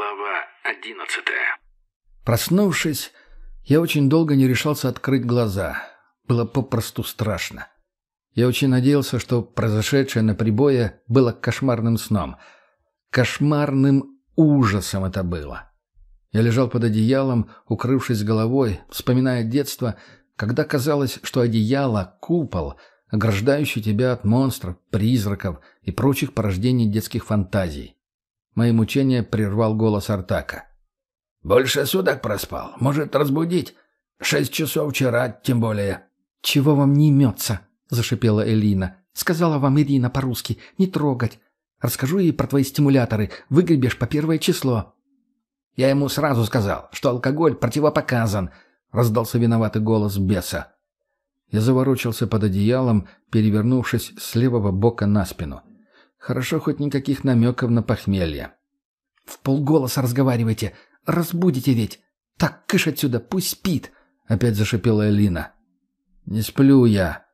Глава одиннадцатая. Проснувшись, я очень долго не решался открыть глаза. Было попросту страшно. Я очень надеялся, что произошедшее на прибое было кошмарным сном. Кошмарным ужасом это было. Я лежал под одеялом, укрывшись головой, вспоминая детство, когда казалось, что одеяло — купол, ограждающий тебя от монстров, призраков и прочих порождений детских фантазий. Мои мучения прервал голос Артака. «Больше суток проспал. Может, разбудить? Шесть часов вчера, тем более». «Чего вам не имется?» — зашипела Элина. «Сказала вам Ирина по-русски. Не трогать. Расскажу ей про твои стимуляторы. Выгребешь по первое число». «Я ему сразу сказал, что алкоголь противопоказан», — раздался виноватый голос беса. Я заворочился под одеялом, перевернувшись с левого бока на спину. Хорошо хоть никаких намеков на похмелье. «В полголоса разговаривайте. Разбудите ведь. Так, кыш отсюда, пусть спит!» Опять зашипела Элина. «Не сплю я».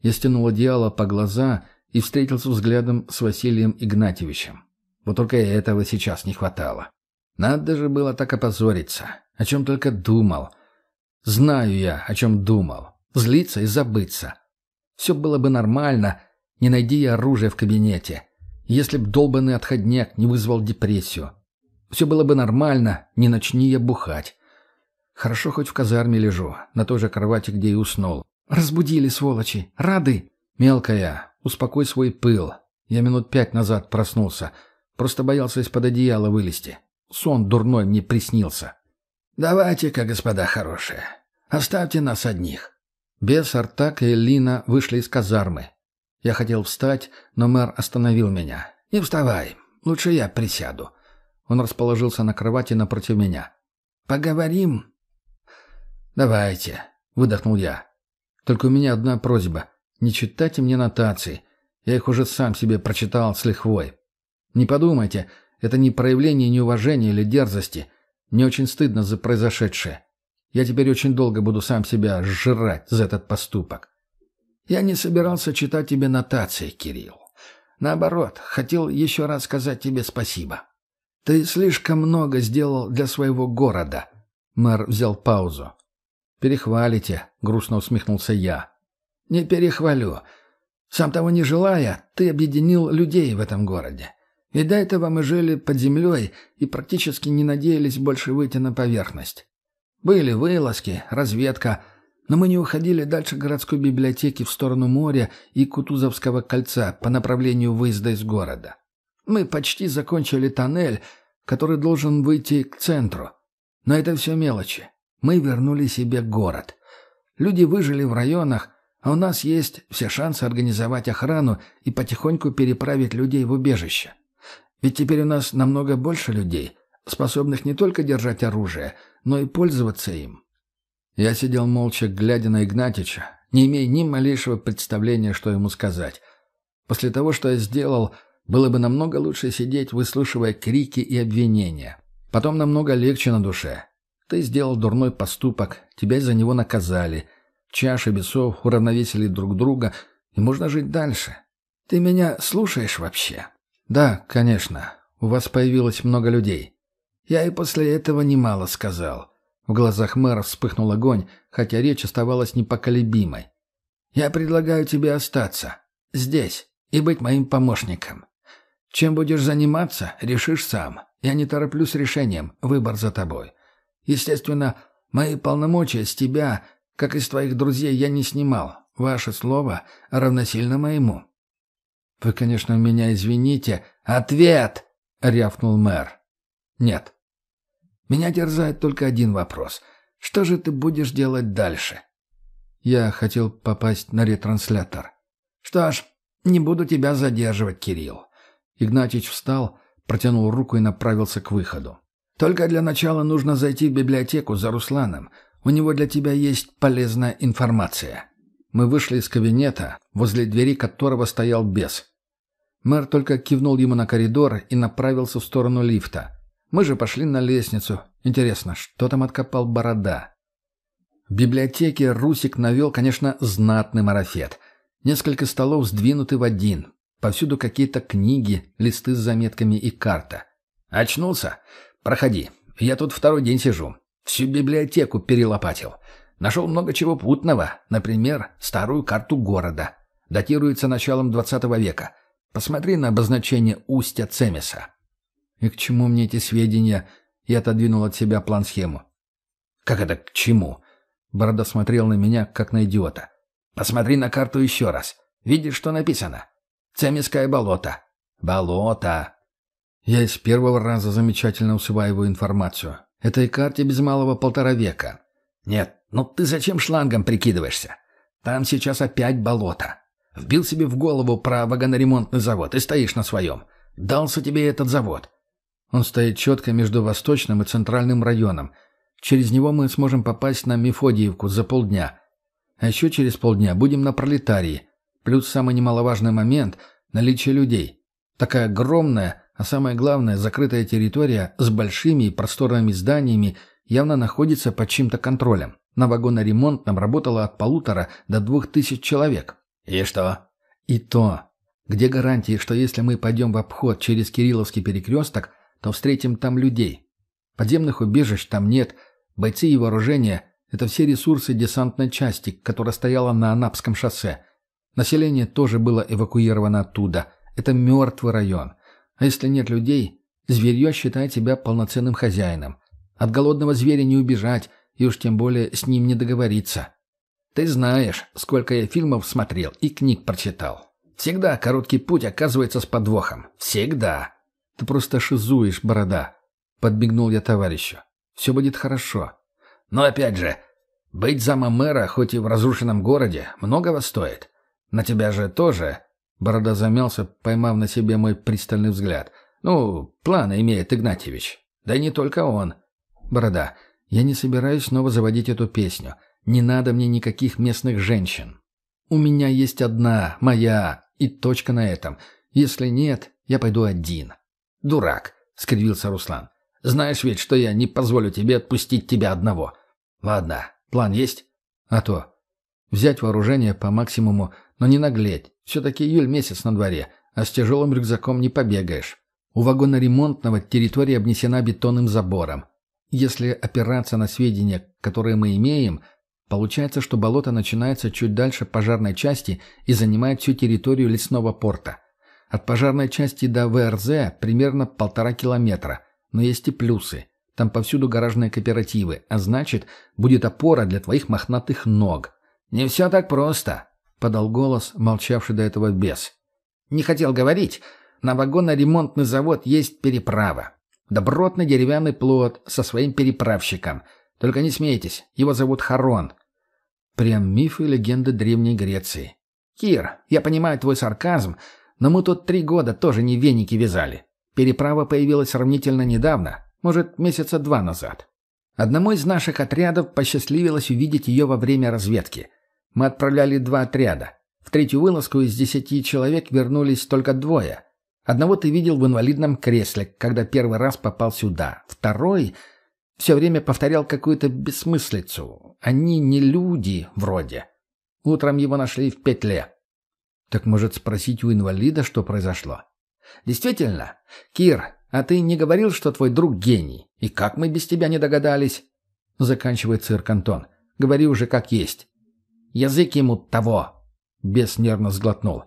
Я стянул одеяло по глаза и встретился взглядом с Василием Игнатьевичем. Вот только этого сейчас не хватало. Надо же было так опозориться. О чем только думал. Знаю я, о чем думал. Злиться и забыться. Все было бы нормально, не найди я оружие в кабинете. Если б долбанный отходняк не вызвал депрессию. Все было бы нормально, не начни я бухать. Хорошо хоть в казарме лежу, на той же кровати, где и уснул. «Разбудили, сволочи! Рады!» «Мелкая, успокой свой пыл. Я минут пять назад проснулся. Просто боялся из-под одеяла вылезти. Сон дурной мне приснился». «Давайте-ка, господа хорошие, оставьте нас одних». Бес, Артак и Лина вышли из казармы. Я хотел встать, но мэр остановил меня. «Не вставай. Лучше я присяду». Он расположился на кровати напротив меня. «Поговорим?» «Давайте», — выдохнул я. «Только у меня одна просьба. Не читайте мне нотации. Я их уже сам себе прочитал с лихвой. Не подумайте, это не проявление неуважения или дерзости. Мне очень стыдно за произошедшее. Я теперь очень долго буду сам себя сжирать за этот поступок. Я не собирался читать тебе нотации, Кирилл. Наоборот, хотел еще раз сказать тебе спасибо. Ты слишком много сделал для своего города. Мэр взял паузу. «Перехвалите», — грустно усмехнулся я. «Не перехвалю. Сам того не желая, ты объединил людей в этом городе. Ведь до этого мы жили под землей и практически не надеялись больше выйти на поверхность. Были вылазки, разведка, но мы не уходили дальше городской библиотеки в сторону моря и Кутузовского кольца по направлению выезда из города. Мы почти закончили тоннель, который должен выйти к центру. Но это все мелочи. Мы вернули себе город. Люди выжили в районах, а у нас есть все шансы организовать охрану и потихоньку переправить людей в убежище. Ведь теперь у нас намного больше людей, способных не только держать оружие, но и пользоваться им. Я сидел молча, глядя на Игнатича, не имея ни малейшего представления, что ему сказать. После того, что я сделал, было бы намного лучше сидеть, выслушивая крики и обвинения. Потом намного легче на душе. Ты сделал дурной поступок, тебя за него наказали. Чаши весов уравновесили друг друга, и можно жить дальше. Ты меня слушаешь вообще? Да, конечно. У вас появилось много людей. Я и после этого немало сказал. В глазах мэра вспыхнул огонь, хотя речь оставалась непоколебимой. «Я предлагаю тебе остаться. Здесь. И быть моим помощником. Чем будешь заниматься, решишь сам. Я не тороплюсь решением. Выбор за тобой. Естественно, мои полномочия с тебя, как и с твоих друзей, я не снимал. Ваше слово равносильно моему». «Вы, конечно, меня извините». «Ответ!» — рявкнул мэр. «Нет». Меня терзает только один вопрос. Что же ты будешь делать дальше? Я хотел попасть на ретранслятор. Что ж, не буду тебя задерживать, Кирилл. Игнатьич встал, протянул руку и направился к выходу. Только для начала нужно зайти в библиотеку за Русланом. У него для тебя есть полезная информация. Мы вышли из кабинета, возле двери которого стоял бес. Мэр только кивнул ему на коридор и направился в сторону лифта. Мы же пошли на лестницу. Интересно, что там откопал Борода? В библиотеке Русик навел, конечно, знатный марафет. Несколько столов сдвинуты в один. Повсюду какие-то книги, листы с заметками и карта. «Очнулся? проходи. Я тут второй день сижу. Всю библиотеку перелопатил. Нашел много чего путного. Например, старую карту города. Датируется началом 20 века. Посмотри на обозначение устья Цемиса. И к чему мне эти сведения? Я отодвинул от себя план-схему. Как это к чему? Борода смотрел на меня, как на идиота. Посмотри на карту еще раз. Видишь, что написано? Цемиское болото. Болото. Я из первого раза замечательно усваиваю информацию. Этой карте без малого полтора века. Нет, ну ты зачем шлангом прикидываешься? Там сейчас опять болото. Вбил себе в голову про вагоноремонтный завод и стоишь на своем. Дался тебе этот завод. Он стоит четко между восточным и центральным районом. Через него мы сможем попасть на Мефодиевку за полдня. А еще через полдня будем на Пролетарии. Плюс самый немаловажный момент – наличие людей. Такая огромная, а самое главное, закрытая территория с большими и просторными зданиями явно находится под чьим-то контролем. На вагоноремонтном работало от полутора до двух тысяч человек. И что? И то. Где гарантии, что если мы пойдем в обход через Кирилловский перекресток, то встретим там людей? Подземных убежищ там нет. Бойцы и вооружение – это все ресурсы десантной части, которая стояла на Анапском шоссе. Население тоже было эвакуировано оттуда. Это мертвый район. А если нет людей, зверье считает себя полноценным хозяином. От голодного зверя не убежать, и уж тем более с ним не договориться. Ты знаешь, сколько я фильмов смотрел и книг прочитал. Всегда короткий путь оказывается с подвохом. Всегда. Ты просто шизуешь, борода. Подбегнул я товарищу. Все будет хорошо. Но опять же, быть замом мэра, хоть и в разрушенном городе, многого стоит. На тебя же тоже Борода замялся, поймав на себе мой пристальный взгляд. «Ну, планы имеет Игнатьевич. Да и не только он». «Борода, я не собираюсь снова заводить эту песню. Не надо мне никаких местных женщин. У меня есть одна, моя, и точка на этом. Если нет, я пойду один». «Дурак», — скривился Руслан. «Знаешь ведь, что я не позволю тебе отпустить тебя одного. Ладно, план есть?» «А то. Взять вооружение по максимуму, но не наглеть. Все-таки июль месяц на дворе, а с тяжелым рюкзаком не побегаешь. У вагона-ремонтного территория обнесена бетонным забором. Если опираться на сведения, которые мы имеем, получается, что болото начинается чуть дальше пожарной части и занимает всю территорию лесного порта. От пожарной части до ВРЗ примерно полтора километра, но есть и плюсы. Там повсюду гаражные кооперативы, а значит, будет опора для твоих мохнатых ног. «Не все так просто», — подал голос, молчавший до этого бес. «Не хотел говорить. На вагоно-ремонтный завод есть переправа. Добротный деревянный плот со своим переправщиком. Только не смейтесь, его зовут Харон». Прям мифы и легенды Древней Греции. «Кир, я понимаю твой сарказм, но мы тут три года тоже не веники вязали. Переправа появилась сравнительно недавно, может, месяца два назад. Одному из наших отрядов посчастливилось увидеть ее во время разведки — мы отправляли два отряда. В третью вылазку из десяти человек вернулись только двое. Одного ты видел в инвалидном кресле, когда первый раз попал сюда. Второй все время повторял какую-то бессмыслицу. Они не люди, вроде. Утром его нашли в петле. Так может спросить у инвалида, что произошло? Действительно? Кир, а ты не говорил, что твой друг гений? И как мы без тебя не догадались? Заканчивает цирк Антон. Говори уже как есть. Язык ему того!» Бес нервно сглотнул.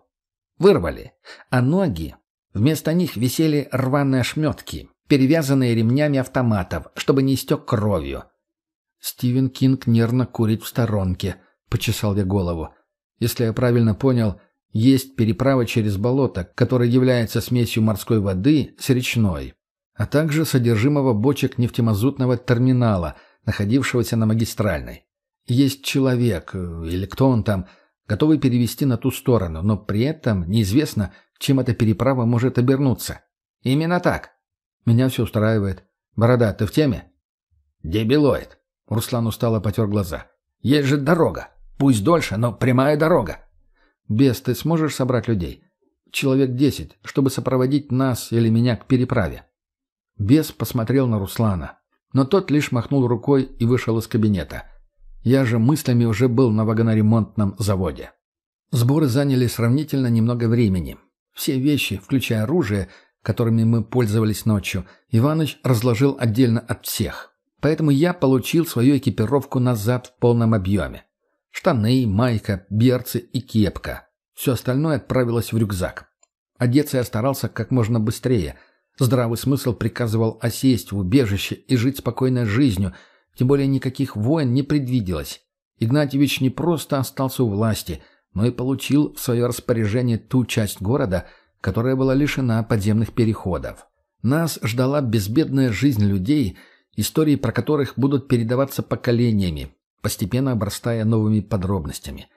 Вырвали. А ноги... Вместо них висели рваные ошметки, перевязанные ремнями автоматов, чтобы не истек кровью. Стивен Кинг нервно курит в сторонке, почесал я голову. Если я правильно понял, есть переправа через болото, которая является смесью морской воды с речной, а также содержимого бочек нефтемазутного терминала, находившегося на магистральной. Есть человек, э, или кто он там, готовый перевести на ту сторону, но при этом неизвестно, чем эта переправа может обернуться. Именно так. Меня все устраивает. Борода, ты в теме? Дебилоид. Руслан устало потер глаза. Есть же дорога. Пусть дольше, но прямая дорога. Без, ты сможешь собрать людей? Человек десять, чтобы сопроводить нас или меня к переправе. Бес посмотрел на Руслана, но тот лишь махнул рукой и вышел из кабинета. Я же мыслями уже был на вагоноремонтном заводе. Сборы заняли сравнительно немного времени. Все вещи, включая оружие, которыми мы пользовались ночью, Иваныч разложил отдельно от всех. Поэтому я получил свою экипировку назад в полном объеме. Штаны, майка, берцы и кепка. Все остальное отправилось в рюкзак. Одеться я старался как можно быстрее. Здравый смысл приказывал осесть в убежище и жить спокойной жизнью, тем более никаких войн не предвиделось. Игнатьевич не просто остался у власти, но и получил в свое распоряжение ту часть города, которая была лишена подземных переходов. Нас ждала безбедная жизнь людей, истории про которых будут передаваться поколениями, постепенно обрастая новыми подробностями.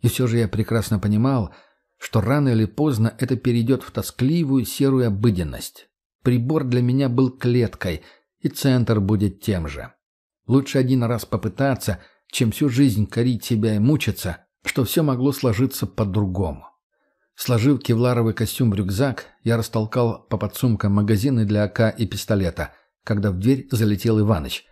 И все же я прекрасно понимал, что рано или поздно это перейдет в тоскливую серую обыденность. Прибор для меня был клеткой, и центр будет тем же. Лучше один раз попытаться, чем всю жизнь корить себя и мучиться, что все могло сложиться по-другому. Сложив кевларовый костюм в рюкзак, я растолкал по подсумкам магазины для АК и пистолета, когда в дверь залетел Иваныч.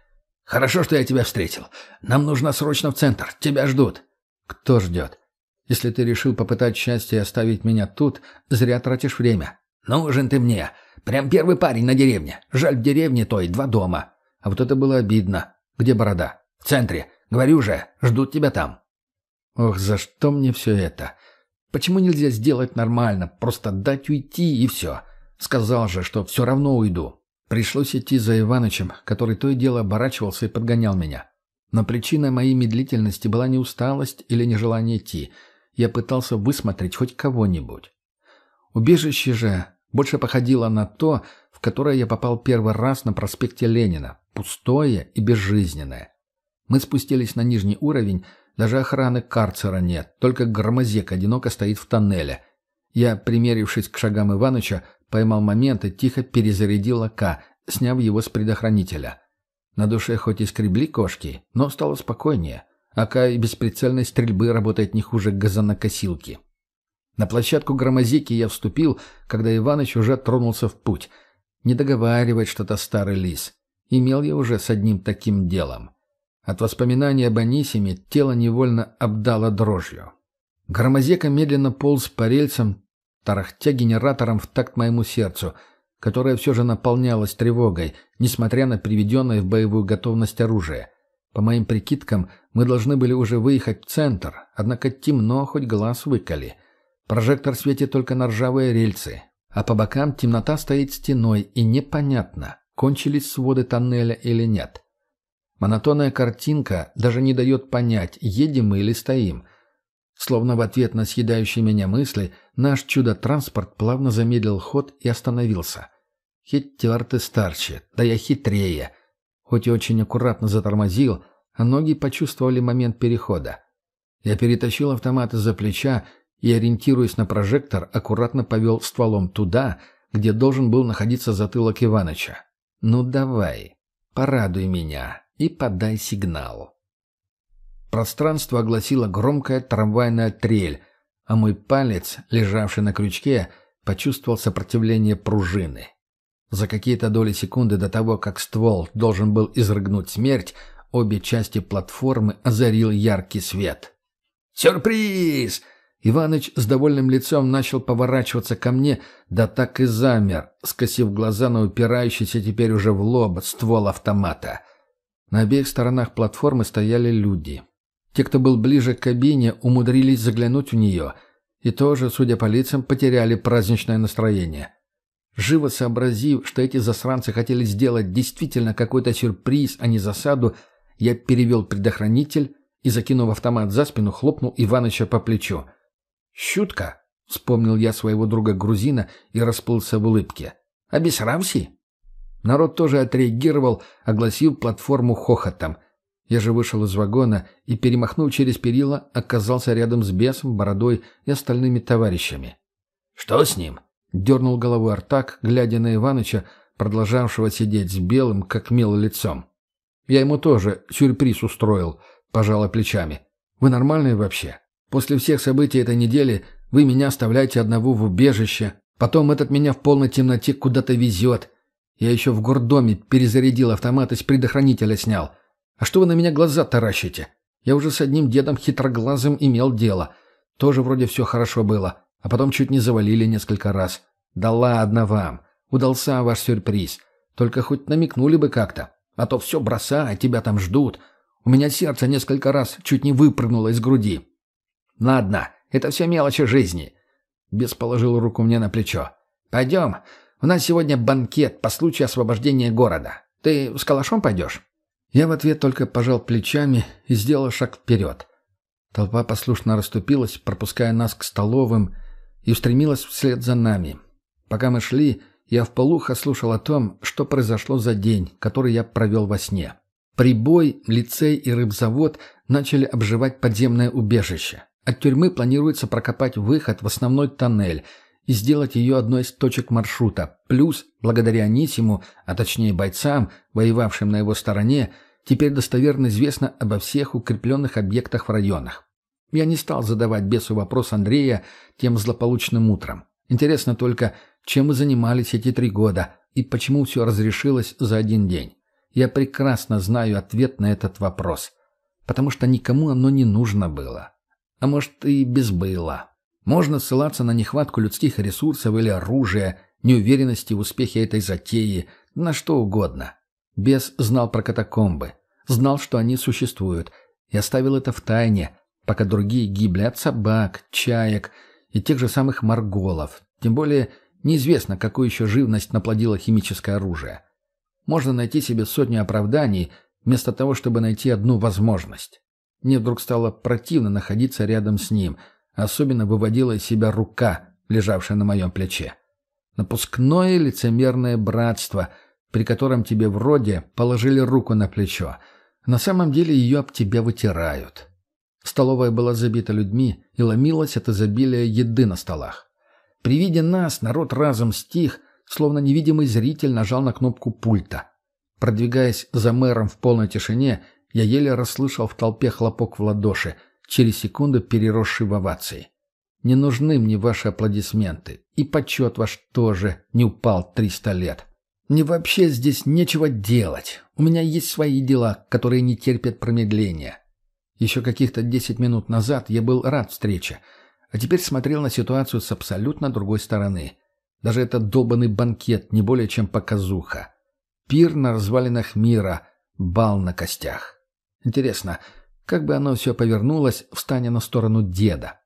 «Хорошо, что я тебя встретил. Нам нужно срочно в центр. Тебя ждут». «Кто ждет? Если ты решил попытать счастье и оставить меня тут, зря тратишь время. Нужен ты мне. Прям первый парень на деревне. Жаль, в деревне той два дома. А вот это было обидно. Где борода? В центре. Говорю же, ждут тебя там». «Ох, за что мне все это? Почему нельзя сделать нормально? Просто дать уйти и все. Сказал же, что все равно уйду. Пришлось идти за Иванычем, который то и дело оборачивался и подгонял меня. Но причиной моей медлительности была не усталость или нежелание идти. Я пытался высмотреть хоть кого-нибудь. Убежище же больше походило на то, в которое я попал первый раз на проспекте Ленина, пустое и безжизненное. Мы спустились на нижний уровень, даже охраны карцера нет, только громозек одиноко стоит в тоннеле. Я, примерившись к шагам Иваныча, Поймал момент и тихо перезарядил АК, сняв его с предохранителя. На душе хоть и скребли кошки, но стало спокойнее. АК и без прицельной стрельбы работает не хуже газонокосилки. На площадку громозики я вступил, когда Иваныч уже тронулся в путь. Не договаривает что-то старый лис. Имел я уже с одним таким делом. От воспоминаний об Анисиме тело невольно обдало дрожью. Громозека медленно полз по рельсам, тарахтя генератором в такт моему сердцу, которое все же наполнялось тревогой, несмотря на приведенное в боевую готовность оружие. По моим прикидкам, мы должны были уже выехать в центр, однако темно, хоть глаз выколи. Прожектор светит только на ржавые рельсы, а по бокам темнота стоит стеной, и непонятно, кончились своды тоннеля или нет. Монотонная картинка даже не дает понять, едем мы или стоим — Словно в ответ на съедающие меня мысли, наш чудо-транспорт плавно замедлил ход и остановился. Хитер ты старче, да я хитрее. Хоть и очень аккуратно затормозил, а ноги почувствовали момент перехода. Я перетащил автомат из-за плеча и, ориентируясь на прожектор, аккуратно повел стволом туда, где должен был находиться затылок Иваныча. «Ну давай, порадуй меня и подай сигнал». Пространство огласила громкая трамвайная трель, а мой палец, лежавший на крючке, почувствовал сопротивление пружины. За какие-то доли секунды до того, как ствол должен был изрыгнуть смерть, обе части платформы озарил яркий свет. «Сюрприз!» Иваныч с довольным лицом начал поворачиваться ко мне, да так и замер, скосив глаза на упирающийся теперь уже в лоб ствол автомата. На обеих сторонах платформы стояли люди. Те, кто был ближе к кабине, умудрились заглянуть в нее и тоже, судя по лицам, потеряли праздничное настроение. Живо сообразив, что эти засранцы хотели сделать действительно какой-то сюрприз, а не засаду, я перевел предохранитель и, закинув автомат за спину, хлопнул Иваныча по плечу. «Щутка!» — вспомнил я своего друга-грузина и расплылся в улыбке. «Обесравси!» Народ тоже отреагировал, огласив платформу хохотом — я же вышел из вагона и, перемахнув через перила, оказался рядом с бесом, бородой и остальными товарищами. «Что с ним?» — дернул головой Артак, глядя на Иваныча, продолжавшего сидеть с белым, как мел лицом. «Я ему тоже сюрприз устроил», — пожала плечами. «Вы нормальные вообще? После всех событий этой недели вы меня оставляете одного в убежище, потом этот меня в полной темноте куда-то везет. Я еще в гордоме перезарядил автомат из предохранителя снял». А что вы на меня глаза таращите? Я уже с одним дедом хитроглазым имел дело. Тоже вроде все хорошо было, а потом чуть не завалили несколько раз. Да ладно вам. Удался ваш сюрприз. Только хоть намекнули бы как-то. А то все бросай, тебя там ждут. У меня сердце несколько раз чуть не выпрыгнуло из груди. Ладно, это все мелочи жизни. Бес положил руку мне на плечо. Пойдем. У нас сегодня банкет по случаю освобождения города. Ты с калашом пойдешь? Я в ответ только пожал плечами и сделал шаг вперед. Толпа послушно расступилась, пропуская нас к столовым, и устремилась вслед за нами. Пока мы шли, я вполуха слушал о том, что произошло за день, который я провел во сне. Прибой, лицей и рыбзавод начали обживать подземное убежище. От тюрьмы планируется прокопать выход в основной тоннель и сделать ее одной из точек маршрута. Плюс, благодаря Анисиму, а точнее бойцам, воевавшим на его стороне, теперь достоверно известно обо всех укрепленных объектах в районах. Я не стал задавать бесу вопрос Андрея тем злополучным утром. Интересно только, чем мы занимались эти три года и почему все разрешилось за один день. Я прекрасно знаю ответ на этот вопрос, потому что никому оно не нужно было. А может, и без было. Можно ссылаться на нехватку людских ресурсов или оружия, неуверенности в успехе этой затеи, на что угодно. Бес знал про катакомбы, знал, что они существуют, и оставил это в тайне, пока другие гибли от собак, чаек и тех же самых марголов. Тем более неизвестно, какую еще живность наплодило химическое оружие. Можно найти себе сотню оправданий, вместо того, чтобы найти одну возможность. Мне вдруг стало противно находиться рядом с ним, особенно выводила из себя рука, лежавшая на моем плече. Напускное лицемерное братство, при котором тебе вроде положили руку на плечо. На самом деле ее об тебя вытирают. Столовая была забита людьми, и ломилась от изобилия еды на столах. При виде нас народ разом стих, словно невидимый зритель нажал на кнопку пульта. Продвигаясь за мэром в полной тишине, я еле расслышал в толпе хлопок в ладоши, через секунду переросший в овации. Не нужны мне ваши аплодисменты, и почет ваш тоже не упал триста лет. Мне вообще здесь нечего делать. У меня есть свои дела, которые не терпят промедления. Еще каких-то десять минут назад я был рад встрече, а теперь смотрел на ситуацию с абсолютно другой стороны. Даже этот долбанный банкет не более чем показуха. Пир на развалинах мира, бал на костях. Интересно, как бы оно все повернулось, встаня на сторону деда?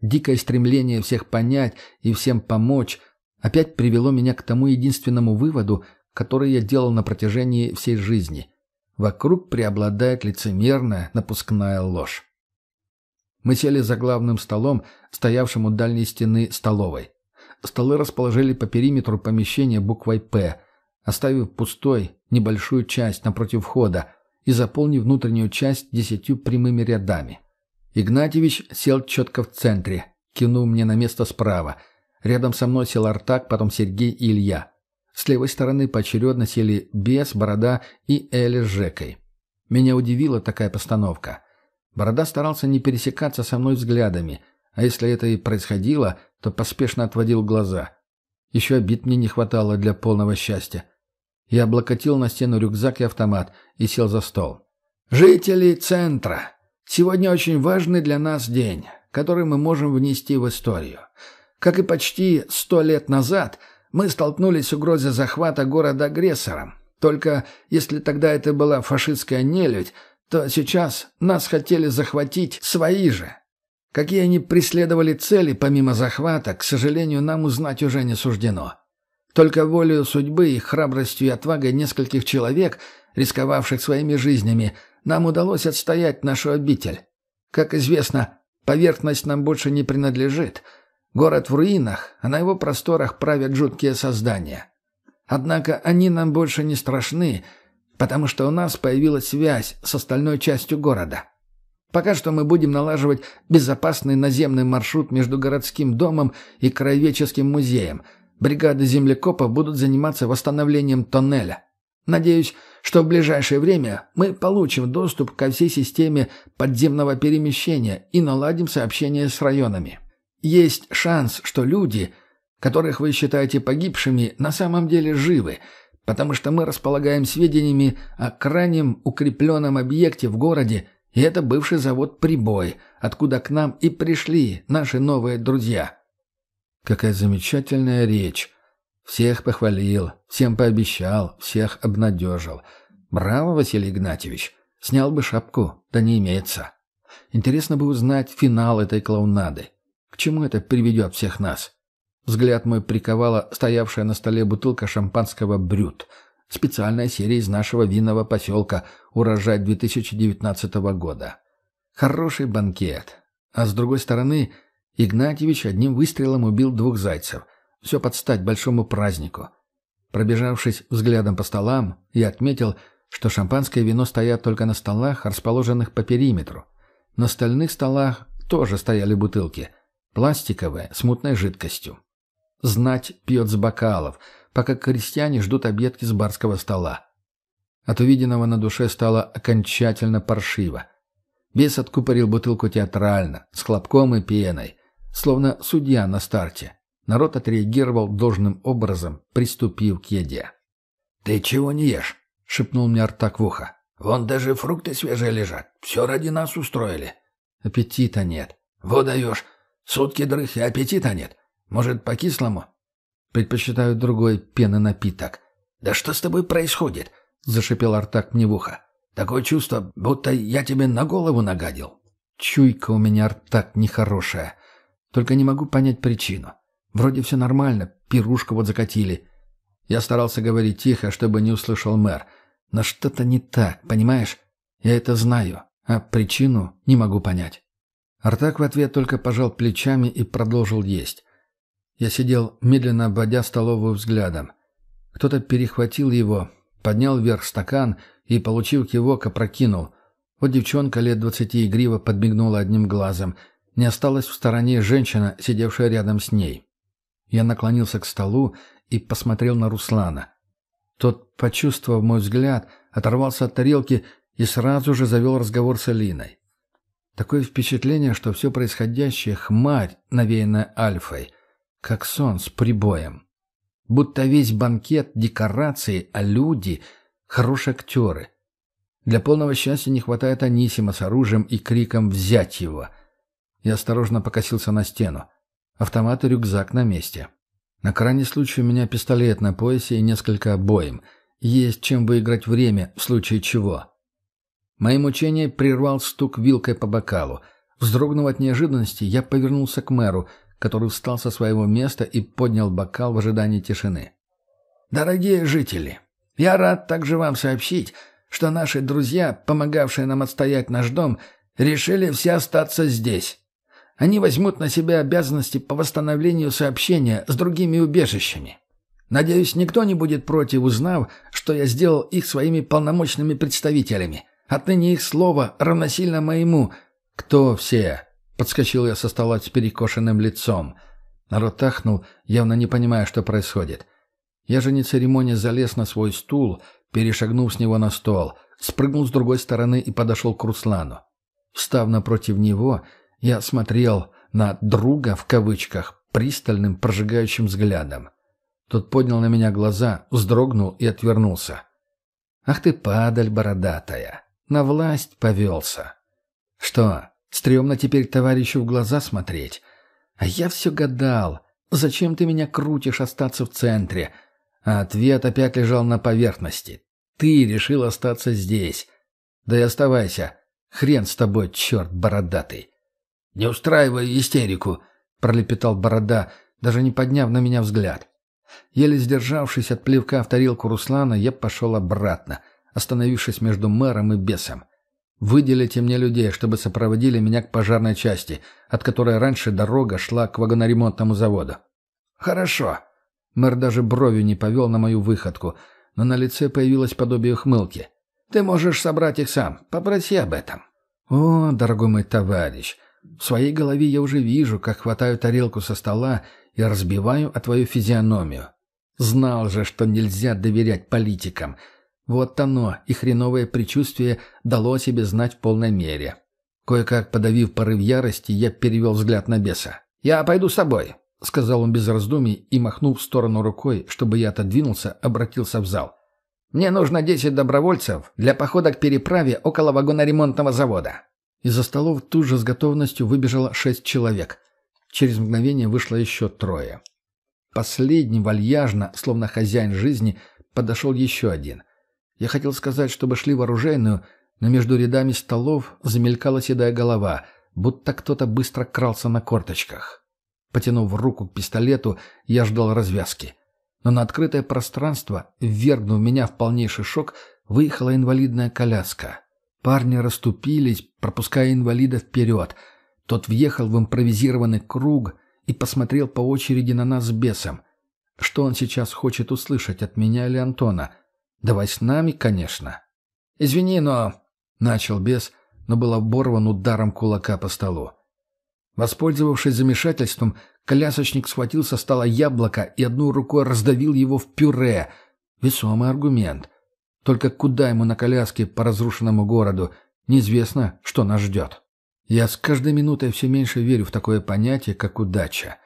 Дикое стремление всех понять и всем помочь опять привело меня к тому единственному выводу, который я делал на протяжении всей жизни. Вокруг преобладает лицемерная напускная ложь. Мы сели за главным столом, стоявшим у дальней стены столовой. Столы расположили по периметру помещения буквой «П», оставив пустой небольшую часть напротив входа и заполнив внутреннюю часть десятью прямыми рядами. Игнатьевич сел четко в центре, кивнул мне на место справа. Рядом со мной сел Артак, потом Сергей и Илья. С левой стороны поочередно сели Бес, Борода и Эли с Жекой. Меня удивила такая постановка. Борода старался не пересекаться со мной взглядами, а если это и происходило, то поспешно отводил глаза. Еще обид мне не хватало для полного счастья. Я облокотил на стену рюкзак и автомат и сел за стол. «Жители центра! Сегодня очень важный для нас день, который мы можем внести в историю. Как и почти сто лет назад, мы столкнулись с угрозой захвата города агрессором. Только если тогда это была фашистская нелюдь, то сейчас нас хотели захватить свои же. Какие они преследовали цели помимо захвата, к сожалению, нам узнать уже не суждено. Только волею судьбы и храбростью и отвагой нескольких человек, рисковавших своими жизнями, нам удалось отстоять нашу обитель. Как известно, поверхность нам больше не принадлежит. Город в руинах, а на его просторах правят жуткие создания. Однако они нам больше не страшны, потому что у нас появилась связь с остальной частью города. Пока что мы будем налаживать безопасный наземный маршрут между городским домом и краеведческим музеем. Бригады землекопов будут заниматься восстановлением тоннеля. Надеюсь, что в ближайшее время мы получим доступ ко всей системе подземного перемещения и наладим сообщение с районами. Есть шанс, что люди, которых вы считаете погибшими, на самом деле живы, потому что мы располагаем сведениями о крайнем укрепленном объекте в городе и это бывший завод «Прибой», откуда к нам и пришли наши новые друзья. Какая замечательная речь. Всех похвалил, всем пообещал, всех обнадежил. Браво, Василий Игнатьевич. Снял бы шапку, да не имеется. Интересно бы узнать финал этой клоунады. К чему это приведет всех нас? Взгляд мой приковала стоявшая на столе бутылка шампанского «Брют». Специальная серия из нашего винного поселка, урожай 2019 года. Хороший банкет. А с другой стороны, Игнатьевич одним выстрелом убил двух зайцев. Все под стать большому празднику. Пробежавшись взглядом по столам, я отметил, что шампанское и вино стоят только на столах, расположенных по периметру. На остальных столах тоже стояли бутылки. Пластиковые, с мутной жидкостью. Знать пьет с бокалов, пока крестьяне ждут обедки с барского стола. От увиденного на душе стало окончательно паршиво. Бес откупорил бутылку театрально, с хлопком и пеной, словно судья на старте. Народ отреагировал должным образом, приступив к еде. «Ты чего не ешь?» — шепнул мне Артак в ухо. «Вон даже фрукты свежие лежат. Все ради нас устроили». «Аппетита нет». «Вот даешь. Сутки дрых и аппетита нет. Может, по-кислому?» «Предпочитаю другой пенный напиток». «Да что с тобой происходит?» — зашипел Артак мне в ухо. «Такое чувство, будто я тебе на голову нагадил». «Чуйка у меня, Артак, нехорошая. Только не могу понять причину. Вроде все нормально, пирушку вот закатили». Я старался говорить тихо, чтобы не услышал мэр. Но что-то не так, понимаешь? Я это знаю, а причину не могу понять. Артак в ответ только пожал плечами и продолжил есть. Я сидел, медленно обводя столовую взглядом. Кто-то перехватил его, поднял вверх стакан и, получив кивок, опрокинул. Вот девчонка лет двадцати игриво подмигнула одним глазом. Не осталась в стороне женщина, сидевшая рядом с ней. Я наклонился к столу и посмотрел на Руслана. Тот, почувствовав мой взгляд, оторвался от тарелки и сразу же завел разговор с Алиной. Такое впечатление, что все происходящее — хмарь, навеянная альфой, как сон с прибоем. Будто весь банкет — декорации, а люди — хорошие актеры. Для полного счастья не хватает Анисима с оружием и криком «взять его!». Я осторожно покосился на стену. Автомат и рюкзак на месте. На крайний случай у меня пистолет на поясе и несколько обоим. Есть чем выиграть время, в случае чего. Мои мучения прервал стук вилкой по бокалу. Вздрогнув от неожиданности, я повернулся к мэру, который встал со своего места и поднял бокал в ожидании тишины. «Дорогие жители, я рад также вам сообщить, что наши друзья, помогавшие нам отстоять наш дом, решили все остаться здесь. Они возьмут на себя обязанности по восстановлению сообщения с другими убежищами. Надеюсь, никто не будет против, узнав, что я сделал их своими полномочными представителями. Отныне их слово равносильно моему. «Кто все?» — подскочил я со стола с перекошенным лицом. Народ тахнул, явно не понимая, что происходит. Я же не церемония залез на свой стул, перешагнув с него на стол, спрыгнул с другой стороны и подошел к Руслану. Встав напротив него, я смотрел на «друга» в кавычках пристальным прожигающим взглядом. Тот поднял на меня глаза, вздрогнул и отвернулся. «Ах ты, падаль бородатая! На власть повелся!» «Что, стрёмно теперь товарищу в глаза смотреть? А я все гадал, зачем ты меня крутишь остаться в центре?» А ответ опять лежал на поверхности. «Ты решил остаться здесь. Да и оставайся. Хрен с тобой, черт бородатый!» «Не устраивай истерику», — пролепетал Борода, даже не подняв на меня взгляд. Еле сдержавшись от плевка в тарелку Руслана, я пошел обратно, остановившись между мэром и бесом. «Выделите мне людей, чтобы сопроводили меня к пожарной части, от которой раньше дорога шла к вагоноремонтному заводу». «Хорошо». Мэр даже бровью не повел на мою выходку, но на лице появилось подобие хмылки. «Ты можешь собрать их сам. Попроси об этом». «О, дорогой мой товарищ, в своей голове я уже вижу, как хватаю тарелку со стола и разбиваю о твою физиономию. Знал же, что нельзя доверять политикам. Вот оно, и хреновое предчувствие дало себе знать в полной мере. Кое-как подавив порыв ярости, я перевел взгляд на беса. «Я пойду с тобой», — сказал он без раздумий и, махнув в сторону рукой, чтобы я отодвинулся, обратился в зал. «Мне нужно десять добровольцев для похода к переправе около вагоноремонтного завода. Из-за столов тут же с готовностью выбежало шесть человек. Через мгновение вышло еще трое. последним вальяжно, словно хозяин жизни, подошел еще один. Я хотел сказать, чтобы шли в оружейную, но между рядами столов замелькала седая голова, будто кто-то быстро крался на корточках. Потянув руку к пистолету, я ждал развязки. Но на открытое пространство, ввергнув меня в полнейший шок, выехала инвалидная коляска. Парни расступились, пропуская инвалида вперед. Тот въехал в импровизированный круг и посмотрел по очереди на нас с бесом. Что он сейчас хочет услышать от меня или Антона? Давай с нами, конечно. «Извини, но...» — начал бес, но был оборван ударом кулака по столу. Воспользовавшись замешательством, колясочник схватил со стола яблоко и одной рукой раздавил его в пюре. Весомый аргумент. Только куда ему на коляске по разрушенному городу? Неизвестно, что нас ждет. Я с каждой минутой все меньше верю в такое понятие, как удача.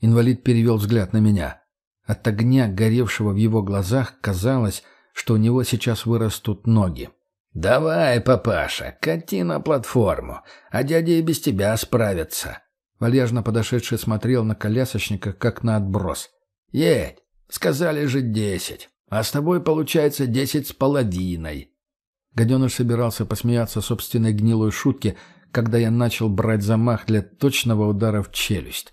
Инвалид перевел взгляд на меня. От огня, горевшего в его глазах, казалось, что у него сейчас вырастут ноги. «Давай, папаша, кати на платформу, а дядя и без тебя справится». Вальяжно подошедший смотрел на колясочника, как на отброс. «Едь, сказали же десять, а с тобой получается десять с половиной». Гаденыш собирался посмеяться собственной гнилой шутке, когда я начал брать замах для точного удара в челюсть.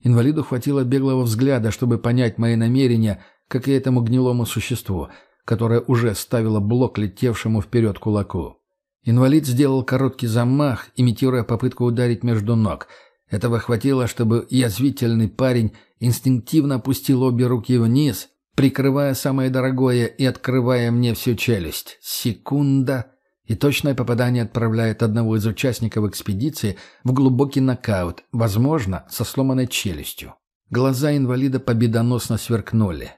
Инвалиду хватило беглого взгляда, чтобы понять мои намерения, как и этому гнилому существу — которая уже ставила блок летевшему вперед кулаку. Инвалид сделал короткий замах, имитируя попытку ударить между ног. Этого хватило, чтобы язвительный парень инстинктивно опустил обе руки вниз, прикрывая самое дорогое и открывая мне всю челюсть. Секунда, и точное попадание отправляет одного из участников экспедиции в глубокий нокаут, возможно, со сломанной челюстью. Глаза инвалида победоносно сверкнули.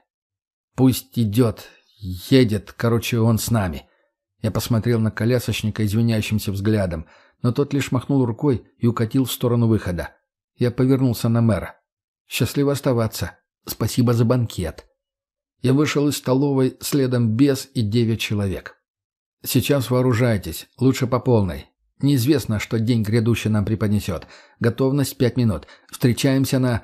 «Пусть идет, «Едет, короче, он с нами». Я посмотрел на колясочника извиняющимся взглядом, но тот лишь махнул рукой и укатил в сторону выхода. Я повернулся на мэра. «Счастливо оставаться. Спасибо за банкет». Я вышел из столовой следом без и девять человек. «Сейчас вооружайтесь, лучше по полной. Неизвестно, что день грядущий нам преподнесет. Готовность пять минут. Встречаемся на...»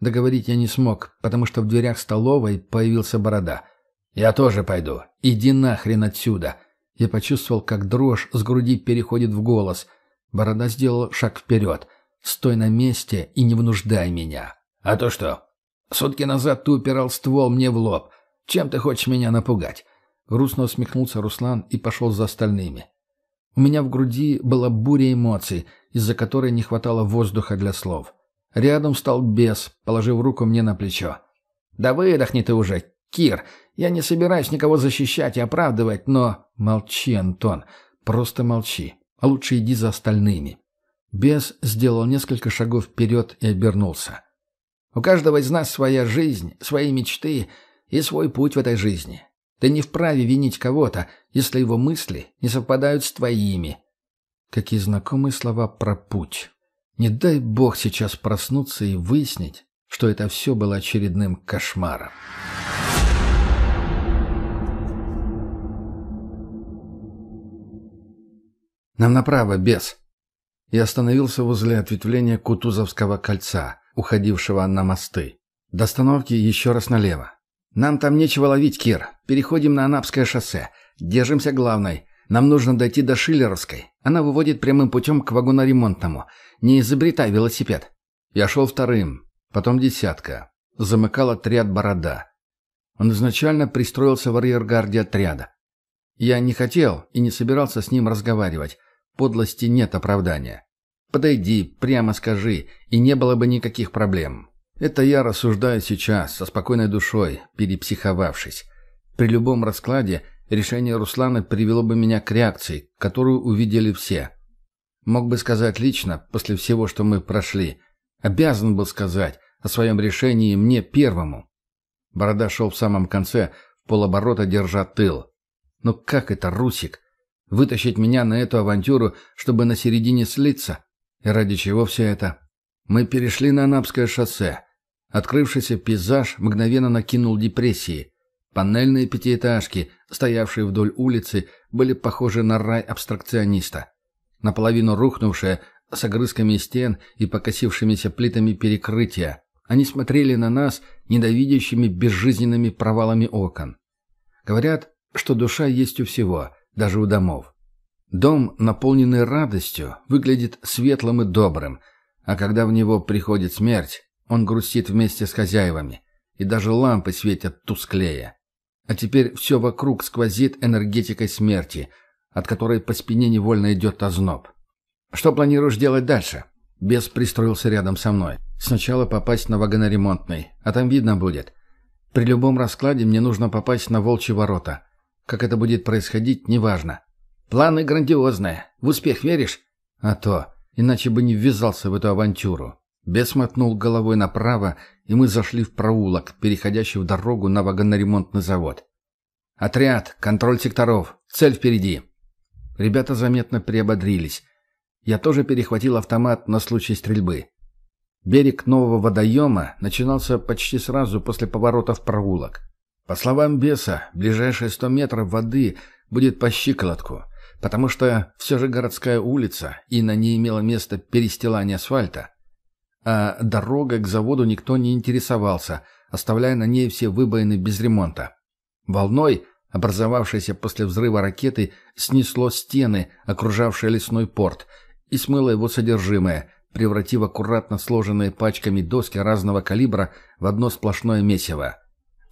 Договорить я не смог, потому что в дверях столовой появился борода. «Я тоже пойду. Иди нахрен отсюда!» Я почувствовал, как дрожь с груди переходит в голос. Борода сделал шаг вперед. «Стой на месте и не вынуждай меня!» «А то что? Сутки назад ты упирал ствол мне в лоб. Чем ты хочешь меня напугать?» Грустно усмехнулся Руслан и пошел за остальными. У меня в груди была буря эмоций, из-за которой не хватало воздуха для слов. Рядом встал бес, положив руку мне на плечо. «Да выдохни ты уже, Кир, я не собираюсь никого защищать и оправдывать, но... Молчи, Антон. Просто молчи. А лучше иди за остальными. Бес сделал несколько шагов вперед и обернулся. У каждого из нас своя жизнь, свои мечты и свой путь в этой жизни. Ты не вправе винить кого-то, если его мысли не совпадают с твоими. Какие знакомые слова про путь. Не дай бог сейчас проснуться и выяснить, что это все было очередным кошмаром. «Нам направо, без!» И остановился возле ответвления Кутузовского кольца, уходившего на мосты. До остановки еще раз налево. «Нам там нечего ловить, Кир. Переходим на Анапское шоссе. Держимся главной. Нам нужно дойти до Шиллеровской. Она выводит прямым путем к вагоноремонтному. Не изобретай велосипед». Я шел вторым, потом десятка. Замыкал отряд «Борода». Он изначально пристроился в арьергарде отряда. Я не хотел и не собирался с ним разговаривать. Подлости нет оправдания. Подойди, прямо скажи, и не было бы никаких проблем. Это я рассуждаю сейчас, со спокойной душой, перепсиховавшись. При любом раскладе решение Руслана привело бы меня к реакции, которую увидели все. Мог бы сказать лично, после всего, что мы прошли. Обязан был сказать о своем решении мне первому. Борода шел в самом конце, полоборота держа тыл. Но «Ну как это, Русик? Вытащить меня на эту авантюру, чтобы на середине слиться? И ради чего все это? Мы перешли на Анапское шоссе. Открывшийся пейзаж мгновенно накинул депрессии. Панельные пятиэтажки, стоявшие вдоль улицы, были похожи на рай абстракциониста. Наполовину рухнувшие, с огрызками стен и покосившимися плитами перекрытия. Они смотрели на нас недовидящими безжизненными провалами окон. Говорят, что душа есть у всего, даже у домов. Дом, наполненный радостью, выглядит светлым и добрым, а когда в него приходит смерть, он грустит вместе с хозяевами, и даже лампы светят тусклее. А теперь все вокруг сквозит энергетикой смерти, от которой по спине невольно идет озноб. «Что планируешь делать дальше?» Бес пристроился рядом со мной. «Сначала попасть на вагоноремонтный, а там видно будет. При любом раскладе мне нужно попасть на волчьи ворота. Как это будет происходить, неважно. Планы грандиозные. В успех веришь? А то. Иначе бы не ввязался в эту авантюру. Бес мотнул головой направо, и мы зашли в проулок, переходящий в дорогу на вагоноремонтный завод. «Отряд! Контроль секторов! Цель впереди!» Ребята заметно приободрились. Я тоже перехватил автомат на случай стрельбы. Берег нового водоема начинался почти сразу после поворота в проулок. По словам беса, ближайшие сто метров воды будет по щиколотку, потому что все же городская улица, и на ней имело место перестилание асфальта. А дорога к заводу никто не интересовался, оставляя на ней все выбоины без ремонта. Волной, образовавшейся после взрыва ракеты, снесло стены, окружавшие лесной порт, и смыло его содержимое, превратив аккуратно сложенные пачками доски разного калибра в одно сплошное месиво.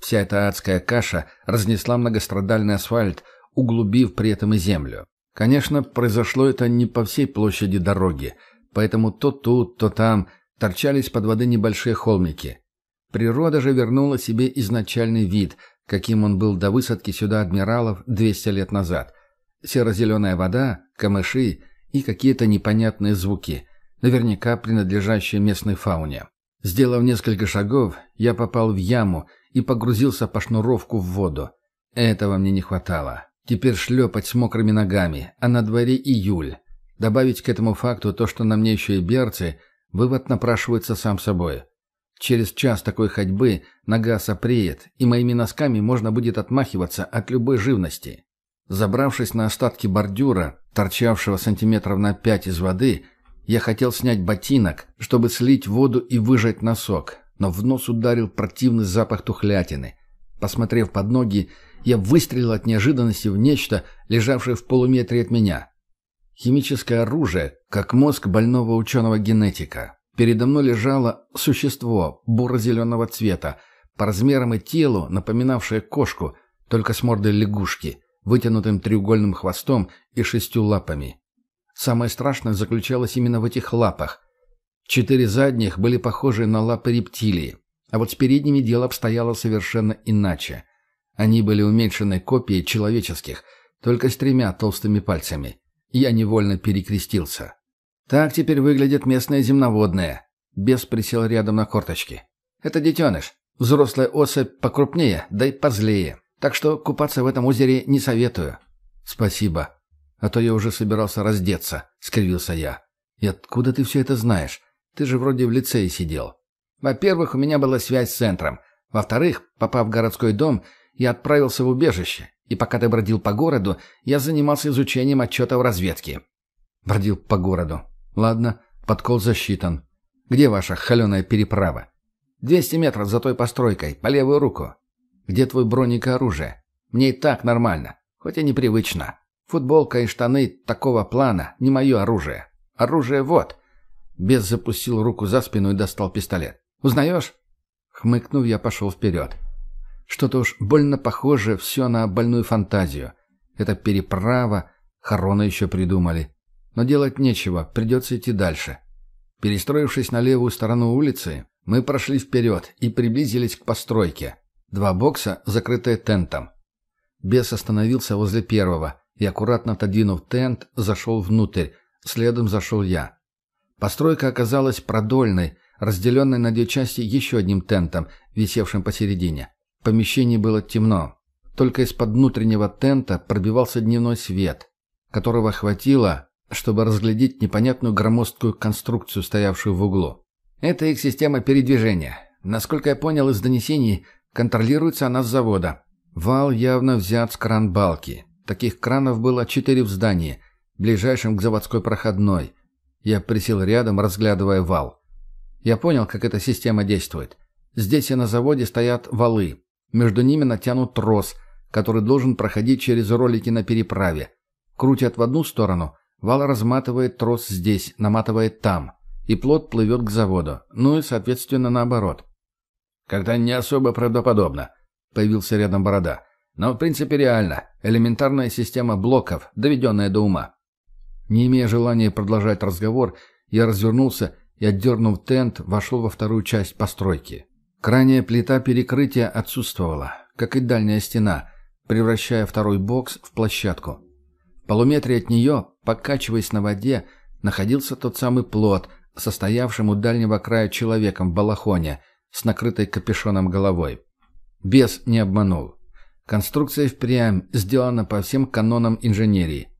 Вся эта адская каша разнесла многострадальный асфальт, углубив при этом и землю. Конечно, произошло это не по всей площади дороги, поэтому то тут, то там торчали из-под воды небольшие холмики. Природа же вернула себе изначальный вид, каким он был до высадки сюда адмиралов 200 лет назад. Серо-зеленая вода, камыши и какие-то непонятные звуки, наверняка принадлежащие местной фауне. Сделав несколько шагов, я попал в яму и погрузился по шнуровку в воду. Этого мне не хватало. Теперь шлепать с мокрыми ногами, а на дворе июль. Добавить к этому факту то, что на мне еще и берцы, вывод напрашивается сам собой. Через час такой ходьбы нога сопреет, и моими носками можно будет отмахиваться от любой живности. Забравшись на остатки бордюра, торчавшего сантиметров на пять из воды, я хотел снять ботинок, чтобы слить воду и выжать носок, но в нос ударил противный запах тухлятины. Посмотрев под ноги, я выстрелил от неожиданности в нечто, лежавшее в полуметре от меня. Химическое оружие, как мозг больного ученого-генетика. Передо мной лежало существо буро-зеленого цвета, по размерам и телу напоминавшее кошку, только с мордой лягушки, вытянутым треугольным хвостом и шестью лапами. Самое страшное заключалось именно в этих лапах. Четыре задних были похожи на лапы рептилии, а вот с передними дело обстояло совершенно иначе. Они были уменьшенной копией человеческих, только с тремя толстыми пальцами. Я невольно перекрестился. Так теперь выглядят местные земноводные. Бес присел рядом на корточки. Это детеныш. Взрослая особь покрупнее, да и позлее. Так что купаться в этом озере не советую. Спасибо. А то я уже собирался раздеться, скривился я. И откуда ты все это знаешь? Ты же вроде в лицее сидел. Во-первых, у меня была связь с центром. Во-вторых, попав в городской дом, я отправился в убежище. И пока ты бродил по городу, я занимался изучением отчетов разведки. Бродил по городу. Ладно, подкол засчитан. Где ваша холеная переправа? Двести метров за той постройкой, по левую руку. Где твой броник и оружие? Мне и так нормально, хоть и непривычно. Футболка и штаны такого плана не мое оружие. Оружие вот. Бес запустил руку за спину и достал пистолет. «Узнаешь?» Хмыкнув, я пошел вперед. Что-то уж больно похоже все на больную фантазию. Это переправа, хорона еще придумали. Но делать нечего, придется идти дальше. Перестроившись на левую сторону улицы, мы прошли вперед и приблизились к постройке. Два бокса, закрытые тентом. Бес остановился возле первого и, аккуратно отодвинув тент, зашел внутрь. Следом зашел я. Постройка оказалась продольной, разделенной на две части еще одним тентом, висевшим посередине. В помещении было темно. Только из-под внутреннего тента пробивался дневной свет, которого хватило, чтобы разглядеть непонятную громоздкую конструкцию, стоявшую в углу. Это их система передвижения. Насколько я понял из донесений, контролируется она с завода. Вал явно взят с кран-балки. Таких кранов было четыре в здании, ближайшем к заводской проходной. Я присел рядом, разглядывая вал. Я понял, как эта система действует. Здесь и на заводе стоят валы. Между ними натянут трос, который должен проходить через ролики на переправе. Крутят в одну сторону, вал разматывает трос здесь, наматывает там, и плот плывет к заводу, ну и, соответственно, наоборот. «Как-то не особо правдоподобно», — появился рядом Борода. «Но в принципе реально. Элементарная система блоков, доведенная до ума». Не имея желания продолжать разговор, я развернулся и, отдернув тент, вошел во вторую часть постройки. Крайняя плита перекрытия отсутствовала, как и дальняя стена, превращая второй бокс в площадку. В полуметре от нее, покачиваясь на воде, находился тот самый плот, состоявшим у дальнего края человеком в балахоне, с накрытой капюшоном головой. Бес не обманул. Конструкция впрямь сделана по всем канонам инженерии.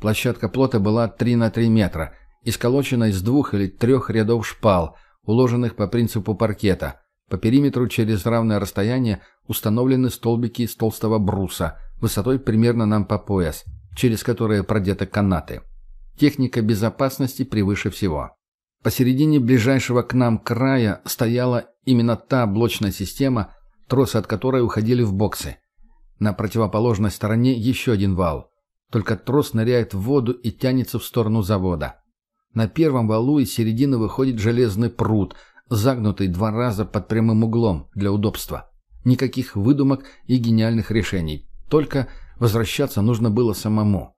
Площадка плота была 3 на 3 метра и сколочена из двух или трех рядов шпал, уложенных по принципу паркета. По периметру через равное расстояние установлены столбики из толстого бруса, высотой примерно нам по пояс, через которые продеты канаты. Техника безопасности превыше всего. Посередине ближайшего к нам края стояла именно та блочная система, тросы от которой уходили в боксы. На противоположной стороне еще один вал. Только трос ныряет в воду и тянется в сторону завода. На первом валу из середины выходит железный пруд, загнутый два раза под прямым углом для удобства. Никаких выдумок и гениальных решений. Только возвращаться нужно было самому.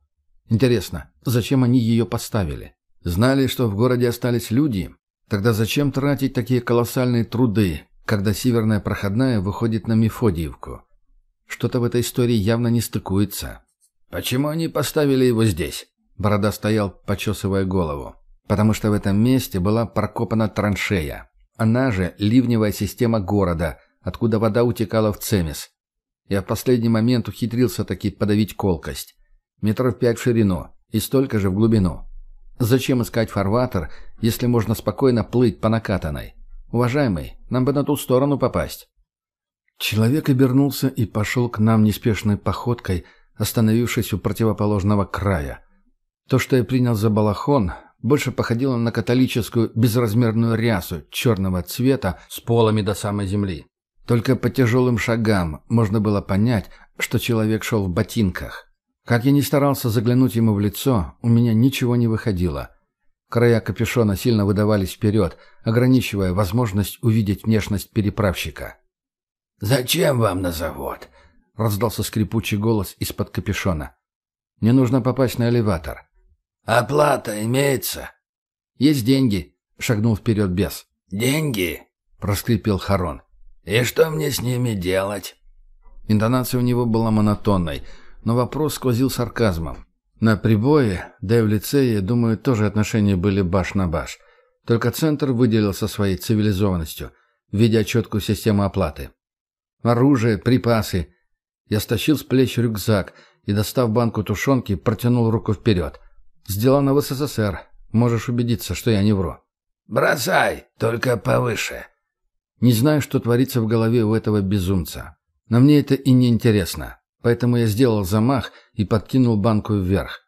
Интересно, зачем они ее поставили? Знали, что в городе остались люди? Тогда зачем тратить такие колоссальные труды, когда северная проходная выходит на Мефодиевку? Что-то в этой истории явно не стыкуется. «Почему они поставили его здесь?» Борода стоял, почесывая голову. «Потому что в этом месте была прокопана траншея. Она же ливневая система города, откуда вода утекала в Цемис. Я в последний момент ухитрился таки подавить колкость. Метров пять в ширину и столько же в глубину. Зачем искать фарватер, если можно спокойно плыть по накатанной? Уважаемый, нам бы на ту сторону попасть». Человек обернулся и пошел к нам неспешной походкой, остановившись у противоположного края. То, что я принял за балахон, больше походило на католическую безразмерную рясу черного цвета с полами до самой земли. Только по тяжелым шагам можно было понять, что человек шел в ботинках. Как я ни старался заглянуть ему в лицо, у меня ничего не выходило. Края капюшона сильно выдавались вперед, ограничивая возможность увидеть внешность переправщика. «Зачем вам на завод?» — раздался скрипучий голос из-под капюшона. «Мне нужно попасть на элеватор». «Оплата имеется?» «Есть деньги», — шагнул вперед бес. «Деньги?» — проскрипел Харон. «И что мне с ними делать?» Интонация у него была монотонной, но вопрос сквозил сарказмом. На прибое, да и в лицее, думаю, тоже отношения были баш на баш. Только центр выделился своей цивилизованностью, введя четкую систему оплаты. Оружие, припасы. Я стащил с плеч рюкзак и, достав банку тушенки, протянул руку вперед. Сделано в СССР. Можешь убедиться, что я не вру. «Бросай, только повыше». Не знаю, что творится в голове у этого безумца. Но мне это и не интересно. Поэтому я сделал замах и подкинул банку вверх.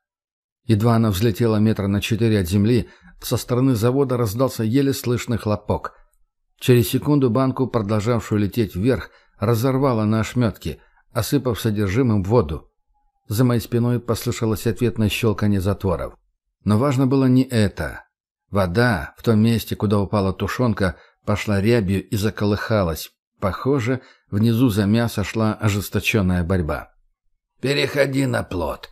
Едва она взлетела метра на четыре от земли, со стороны завода раздался еле слышный хлопок. Через секунду банку, продолжавшую лететь вверх, разорвало на ошметки, осыпав содержимым воду. За моей спиной послышалось ответное щелканье затворов. Но важно было не это. Вода в том месте, куда упала тушенка, пошла рябью и заколыхалась. Похоже, внизу за мясо шла ожесточенная борьба. «Переходи на плот».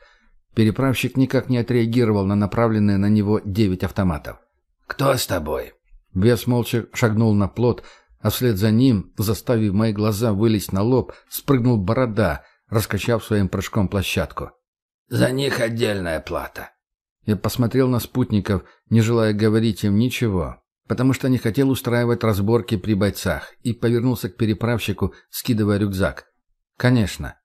Переправщик никак не отреагировал на направленные на него девять автоматов. «Кто с тобой?» Бес молча шагнул на плот, а вслед за ним, заставив мои глаза вылезть на лоб, спрыгнул борода, раскачав своим прыжком площадку. «За них отдельная плата». Я посмотрел на спутников, не желая говорить им ничего, потому что не хотел устраивать разборки при бойцах, и повернулся к переправщику, скидывая рюкзак. «Конечно».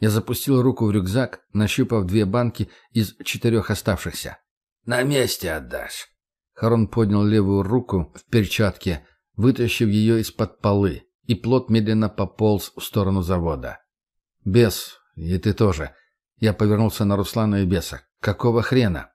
Я запустил руку в рюкзак, нащупав две банки из четырех оставшихся. «На месте отдашь». Харон поднял левую руку в перчатке, вытащив ее из-под полы, и плот медленно пополз в сторону завода. «Бес, и ты тоже». Я повернулся на Руслана и Беса. «Какого хрена?»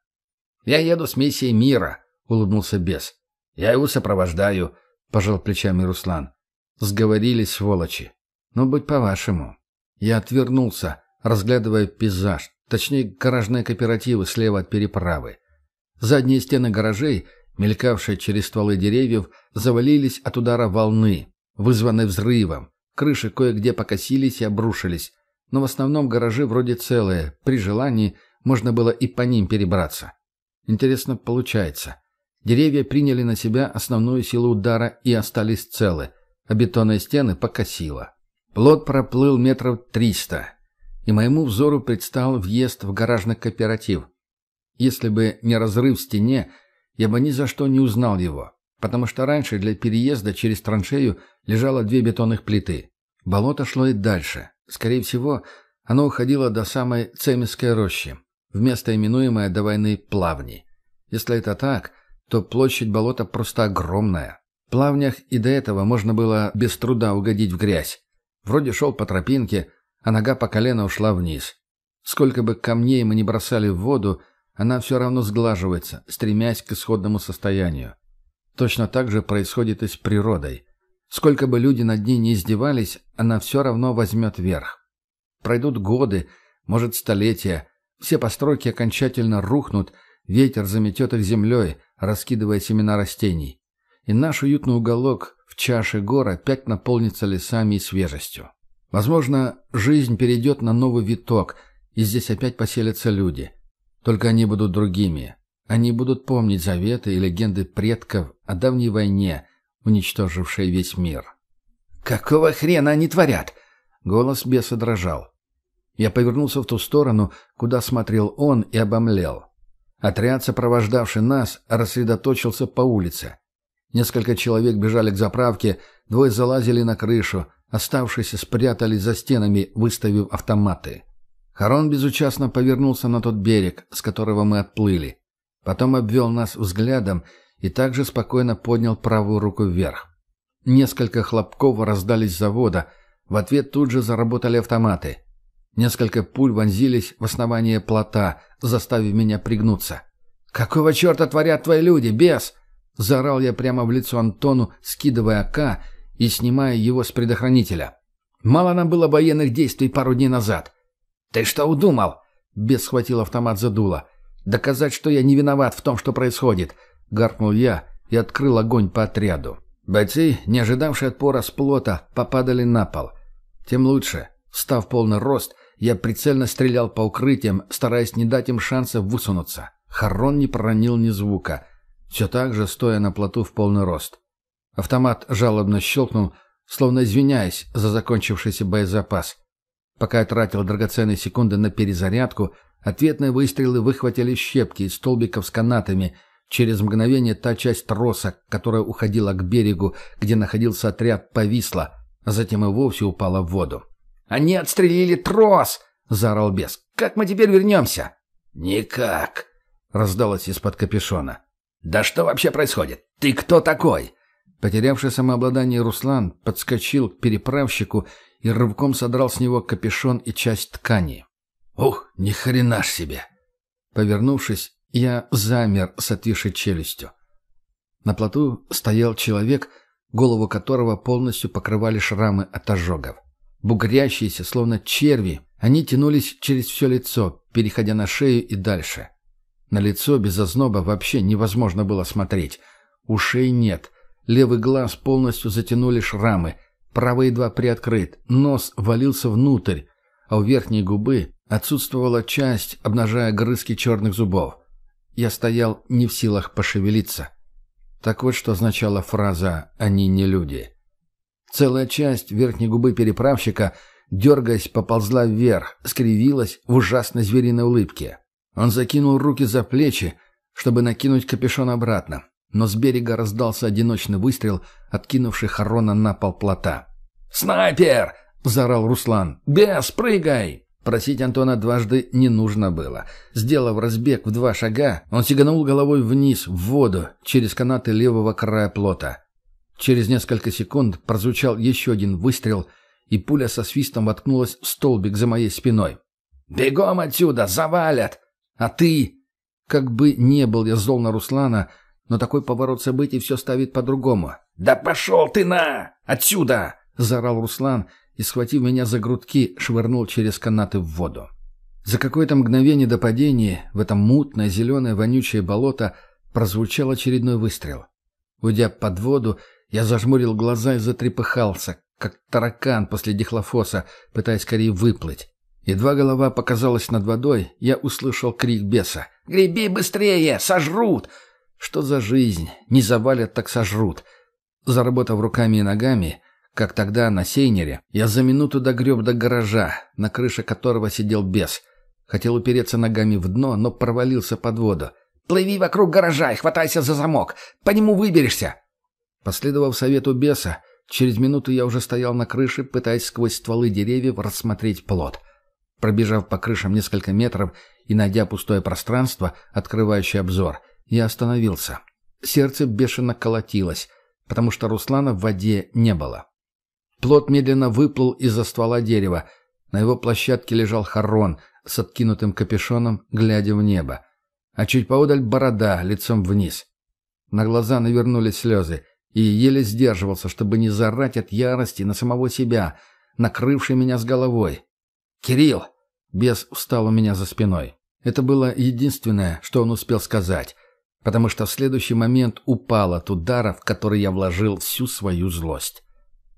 «Я еду с миссией мира», — улыбнулся Бес. «Я его сопровождаю», — пожал плечами Руслан. «Сговорились, сволочи. Ну, быть по-вашему». Я отвернулся, разглядывая пейзаж, точнее, гаражные кооперативы слева от переправы. Задние стены гаражей, мелькавшие через стволы деревьев, завалились от удара волны, вызванной взрывом. Крыши кое-где покосились и обрушились, но в основном гаражи вроде целые, при желании можно было и по ним перебраться. Интересно получается. Деревья приняли на себя основную силу удара и остались целы, а бетонные стены покосило. Плот проплыл метров триста, и моему взору предстал въезд в гаражный кооператив. Если бы не разрыв в стене, я бы ни за что не узнал его, потому что раньше для переезда через траншею лежало две бетонных плиты. Болото шло и дальше. Скорее всего, оно уходило до самой Цемисской рощи, вместо именуемой до войны плавни. Если это так, то площадь болота просто огромная. В плавнях и до этого можно было без труда угодить в грязь. Вроде шел по тропинке, а нога по колено ушла вниз. Сколько бы камней мы ни бросали в воду, она все равно сглаживается, стремясь к исходному состоянию. Точно так же происходит и с природой. Сколько бы люди над ней не издевались, она все равно возьмет верх. Пройдут годы, может столетия, все постройки окончательно рухнут, ветер заметет их землей, раскидывая семена растений. И наш уютный уголок в чаше гор опять наполнится лесами и свежестью. Возможно, жизнь перейдет на новый виток, и здесь опять поселятся люди. Только они будут другими. Они будут помнить заветы и легенды предков о давней войне, уничтожившей весь мир. «Какого хрена они творят?» Голос беса дрожал. Я повернулся в ту сторону, куда смотрел он, и обомлел. Отряд, сопровождавший нас, рассредоточился по улице. Несколько человек бежали к заправке, двое залазили на крышу, оставшиеся спрятались за стенами, выставив автоматы. Харон безучастно повернулся на тот берег, с которого мы отплыли. Потом обвел нас взглядом и также спокойно поднял правую руку вверх. Несколько хлопков раздались с завода, в ответ тут же заработали автоматы. Несколько пуль вонзились в основание плота, заставив меня пригнуться. «Какого черта творят твои люди, бес?» Заорал я прямо в лицо Антону, скидывая АК и снимая его с предохранителя. Мало нам было военных действий пару дней назад. «Ты что удумал?» Бес схватил автомат за дуло. «Доказать, что я не виноват в том, что происходит», — гаркнул я и открыл огонь по отряду. Бойцы, не ожидавшие отпора с плота, попадали на пол. Тем лучше. Став полный рост, я прицельно стрелял по укрытиям, стараясь не дать им шанса высунуться. Харон не проронил ни звука — все так же стоя на плоту в полный рост. Автомат жалобно щелкнул, словно извиняясь за закончившийся боезапас. Пока я тратил драгоценные секунды на перезарядку, ответные выстрелы выхватили щепки из столбиков с канатами. Через мгновение та часть троса, которая уходила к берегу, где находился отряд, повисла, а затем и вовсе упала в воду. «Они отстрелили трос!» — заорал бес. «Как мы теперь вернемся?» «Никак!» — раздалось из-под капюшона. «Да что вообще происходит? Ты кто такой?» Потерявший самообладание Руслан подскочил к переправщику и рывком содрал с него капюшон и часть ткани. «Ух, ни хрена ж себе!» Повернувшись, я замер с отвисшей челюстью. На плоту стоял человек, голову которого полностью покрывали шрамы от ожогов. Бугрящиеся, словно черви, они тянулись через все лицо, переходя на шею и дальше. На лицо без озноба вообще невозможно было смотреть. Ушей нет. Левый глаз полностью затянули шрамы. Правый едва приоткрыт. Нос валился внутрь. А у верхней губы отсутствовала часть, обнажая грызки черных зубов. Я стоял не в силах пошевелиться. Так вот, что означала фраза «они не люди». Целая часть верхней губы переправщика, дергаясь, поползла вверх, скривилась в ужасной звериной улыбке. Он закинул руки за плечи, чтобы накинуть капюшон обратно, но с берега раздался одиночный выстрел, откинувший Харона на пол плота. «Снайпер!» — заорал Руслан. «Бес, прыгай!» Просить Антона дважды не нужно было. Сделав разбег в два шага, он сиганул головой вниз, в воду, через канаты левого края плота. Через несколько секунд прозвучал еще один выстрел, и пуля со свистом воткнулась в столбик за моей спиной. «Бегом отсюда! Завалят!» А ты...» Как бы не был я зол на Руслана, Но такой поворот событий все ставит по-другому. «Да пошел ты на! Отсюда!» — заорал Руслан и, схватив меня за грудки, швырнул через канаты в воду. За какое-то мгновение до падения в это мутное, зеленое, вонючее болото прозвучал очередной выстрел. Уйдя под воду, я зажмурил глаза и затрепыхался, как таракан после дихлофоса, пытаясь скорее выплыть. Едва голова показалась над водой, я услышал крик беса. «Греби быстрее! Сожрут!» Что за жизнь? Не завалят, так сожрут. Заработав руками и ногами, как тогда на сейнере, я за минуту догреб до гаража, на крыше которого сидел бес. Хотел упереться ногами в дно, но провалился под воду. «Плыви вокруг гаража и хватайся за замок. По нему выберешься!» Последовав совету беса, через минуту я уже стоял на крыше, пытаясь сквозь стволы деревьев рассмотреть плод. Пробежав по крышам несколько метров и найдя пустое пространство, открывающее обзор, я остановился. Сердце бешено колотилось, потому что Руслана в воде не было. Плод медленно выплыл из-за ствола дерева. На его площадке лежал Харон с откинутым капюшоном, глядя в небо. А чуть поодаль борода, лицом вниз. На глаза навернулись слезы и еле сдерживался, чтобы не зарать от ярости на самого себя, накрывший меня с головой. «Кирилл!» Бес встал у меня за спиной. Это было единственное, что он успел сказать, потому что в следующий момент упал от удара, в который я вложил всю свою злость.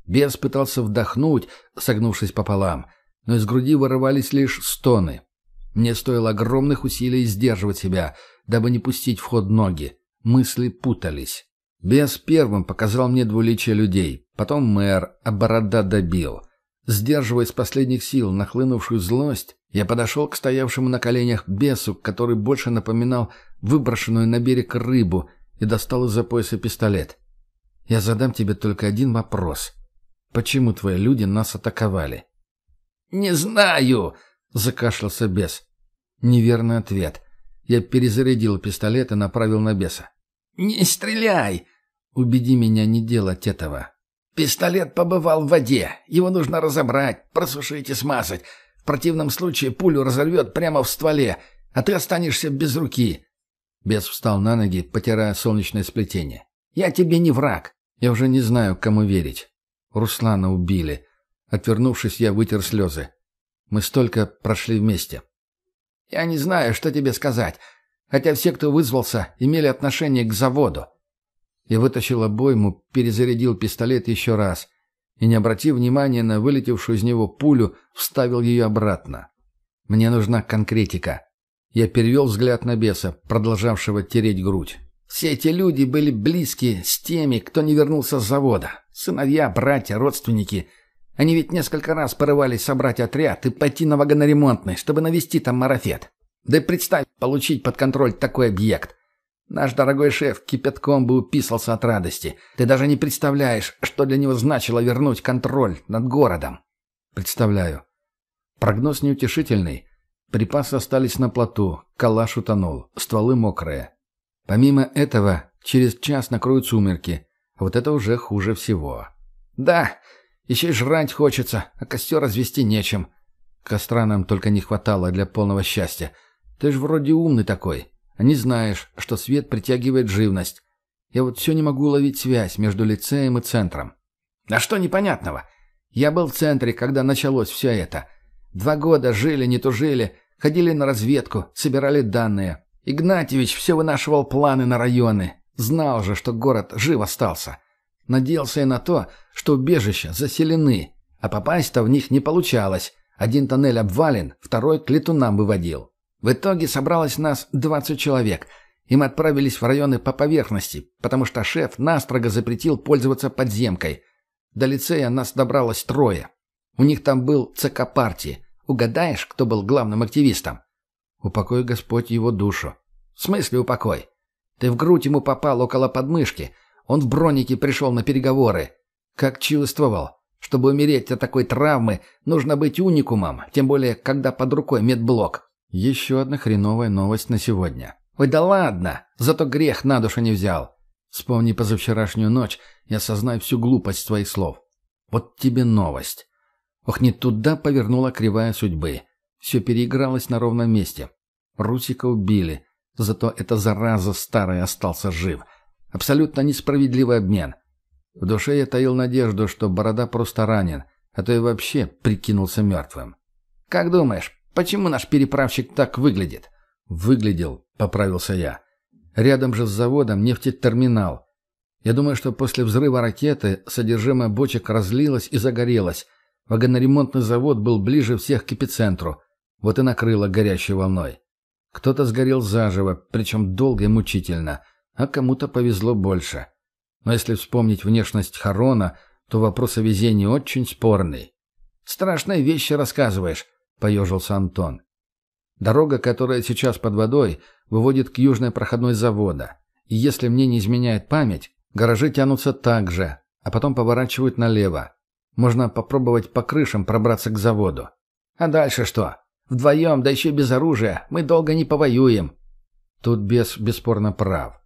Бес пытался вдохнуть, согнувшись пополам, но из груди вырывались лишь стоны. Мне стоило огромных усилий сдерживать себя, дабы не пустить в ход ноги. Мысли путались. Бес первым показал мне двуличие людей, потом мэр, а борода добил. Сдерживая из последних сил нахлынувшую злость, я подошел к стоявшему на коленях бесу, который больше напоминал выброшенную на берег рыбу, и достал из-за пояса пистолет. «Я задам тебе только один вопрос. Почему твои люди нас атаковали?» «Не знаю!» — закашлялся бес. Неверный ответ. Я перезарядил пистолет и направил на беса. «Не стреляй!» Убеди меня не делать этого. Пистолет побывал в воде. Его нужно разобрать, просушить и смазать. В противном случае пулю разорвет прямо в стволе, а ты останешься без руки. Бес встал на ноги, потирая солнечное сплетение. Я тебе не враг. Я уже не знаю, кому верить. Руслана убили. Отвернувшись, я вытер слезы. Мы столько прошли вместе. Я не знаю, что тебе сказать. Хотя все, кто вызвался, имели отношение к заводу. Я вытащил обойму, перезарядил пистолет еще раз и, не обратив внимания на вылетевшую из него пулю, вставил ее обратно. Мне нужна конкретика. Я перевел взгляд на беса, продолжавшего тереть грудь. Все эти люди были близки с теми, кто не вернулся с завода. Сыновья, братья, родственники. Они ведь несколько раз порывались собрать отряд и пойти на вагоноремонтный, чтобы навести там марафет. Да и представь, получить под контроль такой объект. Наш дорогой шеф кипятком бы уписался от радости. Ты даже не представляешь, что для него значило вернуть контроль над городом. Представляю. Прогноз неутешительный. Припасы остались на плоту, калаш утонул, стволы мокрые. Помимо этого, через час накроют сумерки. Вот это уже хуже всего. Да, еще и жрать хочется, а костер развести нечем. Костра нам только не хватало для полного счастья. Ты ж вроде умный такой а не знаешь, что свет притягивает живность. Я вот все не могу уловить связь между лицеем и центром. А что непонятного? Я был в центре, когда началось все это. Два года жили, не тужили, ходили на разведку, собирали данные. Игнатьевич все вынашивал планы на районы. Знал же, что город жив остался. Надеялся и на то, что убежища заселены, а попасть-то в них не получалось. Один тоннель обвален, второй к летунам выводил. В итоге собралось нас 20 человек, и мы отправились в районы по поверхности, потому что шеф настрого запретил пользоваться подземкой. До лицея нас добралось трое. У них там был ЦК партии. Угадаешь, кто был главным активистом? Упокой Господь его душу. В смысле упокой? Ты в грудь ему попал около подмышки. Он в бронике пришел на переговоры. Как чувствовал. Чтобы умереть от такой травмы, нужно быть уникумом, тем более, когда под рукой медблок. Еще одна хреновая новость на сегодня. Ой, да ладно, зато грех на душу не взял. Вспомни позавчерашнюю ночь и осознай всю глупость твоих слов. Вот тебе новость. Ох, не туда повернула кривая судьбы. Все переигралось на ровном месте. Русика убили, зато эта зараза старая остался жив. Абсолютно несправедливый обмен. В душе я таил надежду, что Борода просто ранен, а то и вообще прикинулся мертвым. «Как думаешь, почему наш переправщик так выглядит?» «Выглядел», — поправился я. «Рядом же с заводом нефтетерминал. Я думаю, что после взрыва ракеты содержимое бочек разлилось и загорелось. Вагоноремонтный завод был ближе всех к эпицентру. Вот и накрыло горящей волной. Кто-то сгорел заживо, причем долго и мучительно, а кому-то повезло больше. Но если вспомнить внешность Харона, то вопрос о везении очень спорный. «Страшные вещи рассказываешь», — поежился Антон. Дорога, которая сейчас под водой, выводит к южной проходной завода. И если мне не изменяет память, гаражи тянутся так же, а потом поворачивают налево. Можно попробовать по крышам пробраться к заводу. А дальше что? Вдвоем, да еще без оружия, мы долго не повоюем. Тут бес бесспорно прав.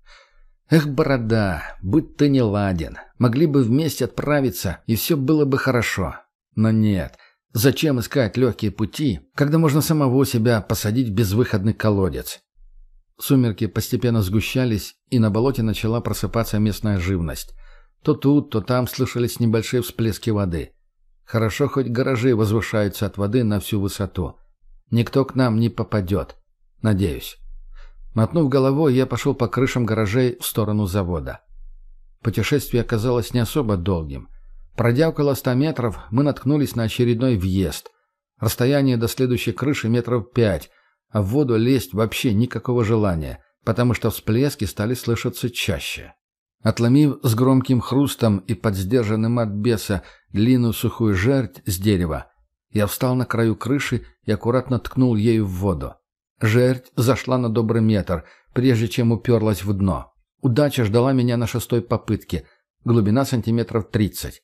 Эх, борода, будь ты не ладен. Могли бы вместе отправиться, и все было бы хорошо. Но нет. Зачем искать легкие пути, когда можно самого себя посадить в безвыходный колодец? Сумерки постепенно сгущались, и на болоте начала просыпаться местная живность. То тут, то там слышались небольшие всплески воды. Хорошо, хоть гаражи возвышаются от воды на всю высоту. Никто к нам не попадет. Надеюсь. Мотнув головой, я пошел по крышам гаражей в сторону завода. Путешествие оказалось не особо долгим. Пройдя около ста метров, мы наткнулись на очередной въезд. Расстояние до следующей крыши метров пять, а в воду лезть вообще никакого желания, потому что всплески стали слышаться чаще. Отломив с громким хрустом и под сдержанным от беса длинную сухую жерть с дерева, я встал на краю крыши и аккуратно ткнул ею в воду. Жерть зашла на добрый метр, прежде чем уперлась в дно. Удача ждала меня на шестой попытке, глубина сантиметров тридцать.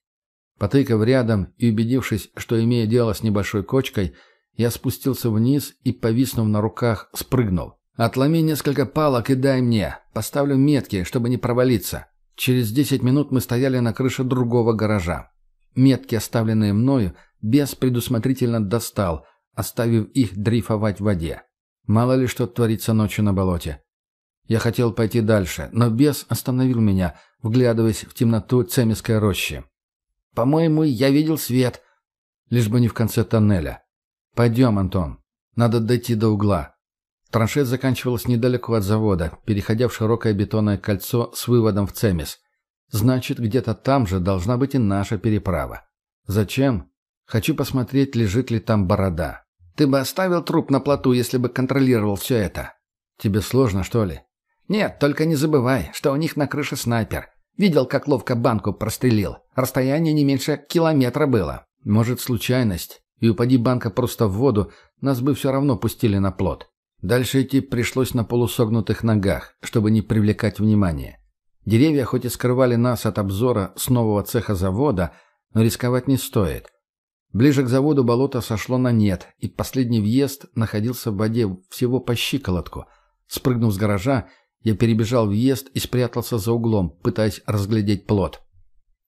Потыкав рядом и убедившись, что имея дело с небольшой кочкой, я спустился вниз и, повиснув на руках, спрыгнул. «Отломи несколько палок и дай мне. Поставлю метки, чтобы не провалиться». Через десять минут мы стояли на крыше другого гаража. Метки, оставленные мною, бес предусмотрительно достал, оставив их дрейфовать в воде. Мало ли что творится ночью на болоте. Я хотел пойти дальше, но бес остановил меня, вглядываясь в темноту Цемиской рощи. «По-моему, я видел свет». Лишь бы не в конце тоннеля. «Пойдем, Антон. Надо дойти до угла». Траншея заканчивалась недалеко от завода, переходя в широкое бетонное кольцо с выводом в Цемис. Значит, где-то там же должна быть и наша переправа. Зачем? Хочу посмотреть, лежит ли там борода. Ты бы оставил труп на плоту, если бы контролировал все это. Тебе сложно, что ли? Нет, только не забывай, что у них на крыше снайпер. Видел, как ловко банку прострелил. Расстояние не меньше километра было. Может, случайность. И упади банка просто в воду, нас бы все равно пустили на плот. Дальше идти пришлось на полусогнутых ногах, чтобы не привлекать внимания. Деревья хоть и скрывали нас от обзора с нового цеха завода, но рисковать не стоит. Ближе к заводу болото сошло на нет, и последний въезд находился в воде всего по щиколотку. Спрыгнув с гаража, я перебежал въезд и спрятался за углом, пытаясь разглядеть плот.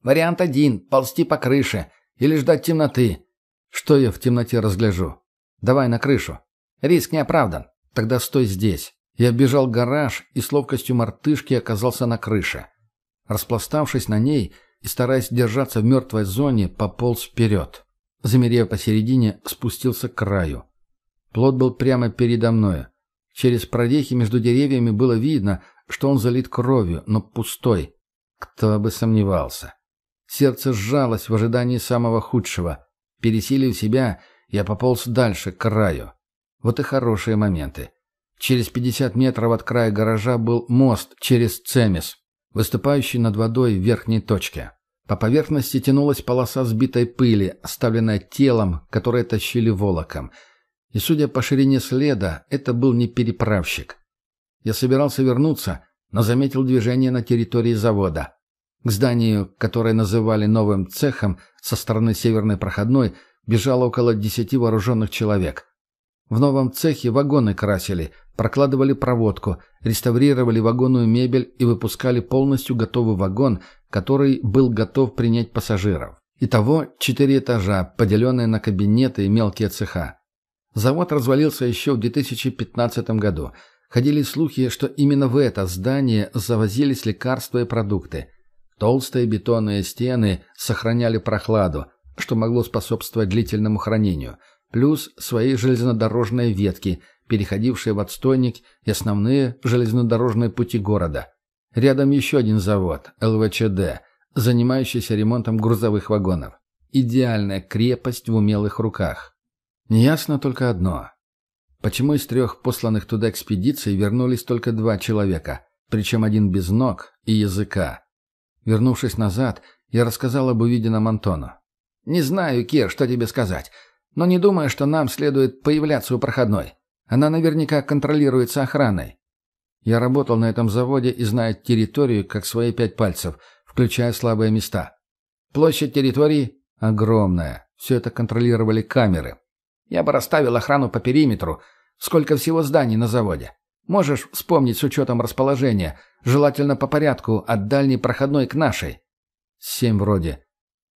«Вариант один — ползти по крыше или ждать темноты». «Что я в темноте разгляжу? Давай на крышу». «Риск не оправдан. Тогда стой здесь. Я бежал в гараж и с ловкостью мартышки оказался на крыше. Распластавшись на ней и стараясь держаться в мертвой зоне, пополз вперед. Замерев посередине, спустился к краю. Плод был прямо передо мной. Через продехи между деревьями было видно, что он залит кровью, но пустой. Кто бы сомневался. Сердце сжалось в ожидании самого худшего. Пересилив себя, я пополз дальше, к краю. Вот и хорошие моменты. Через 50 метров от края гаража был мост через Цемис, выступающий над водой в верхней точке. По поверхности тянулась полоса сбитой пыли, оставленная телом, которое тащили волоком. И, судя по ширине следа, это был не переправщик. Я собирался вернуться, но заметил движение на территории завода. К зданию, которое называли новым цехом, со стороны северной проходной, бежало около десяти вооруженных человек. В новом цехе вагоны красили, прокладывали проводку, реставрировали вагонную мебель и выпускали полностью готовый вагон, который был готов принять пассажиров. Итого четыре этажа, поделенные на кабинеты и мелкие цеха. Завод развалился еще в 2015 году, Ходили слухи, что именно в это здание завозились лекарства и продукты. Толстые бетонные стены сохраняли прохладу, что могло способствовать длительному хранению, плюс свои железнодорожные ветки, переходившие в отстойник и основные железнодорожные пути города. Рядом еще один завод, ЛВЧД, занимающийся ремонтом грузовых вагонов. Идеальная крепость в умелых руках. Неясно только одно. Почему из трех посланных туда экспедиций вернулись только два человека, причем один без ног и языка? Вернувшись назад, я рассказал об увиденном Антону. «Не знаю, Кир, что тебе сказать, но не думаю, что нам следует появляться у проходной. Она наверняка контролируется охраной. Я работал на этом заводе и знаю территорию как свои пять пальцев, включая слабые места. Площадь территории огромная. Все это контролировали камеры. Я бы расставил охрану по периметру. Сколько всего зданий на заводе? Можешь вспомнить с учетом расположения, желательно по порядку, от дальней проходной к нашей. Семь вроде.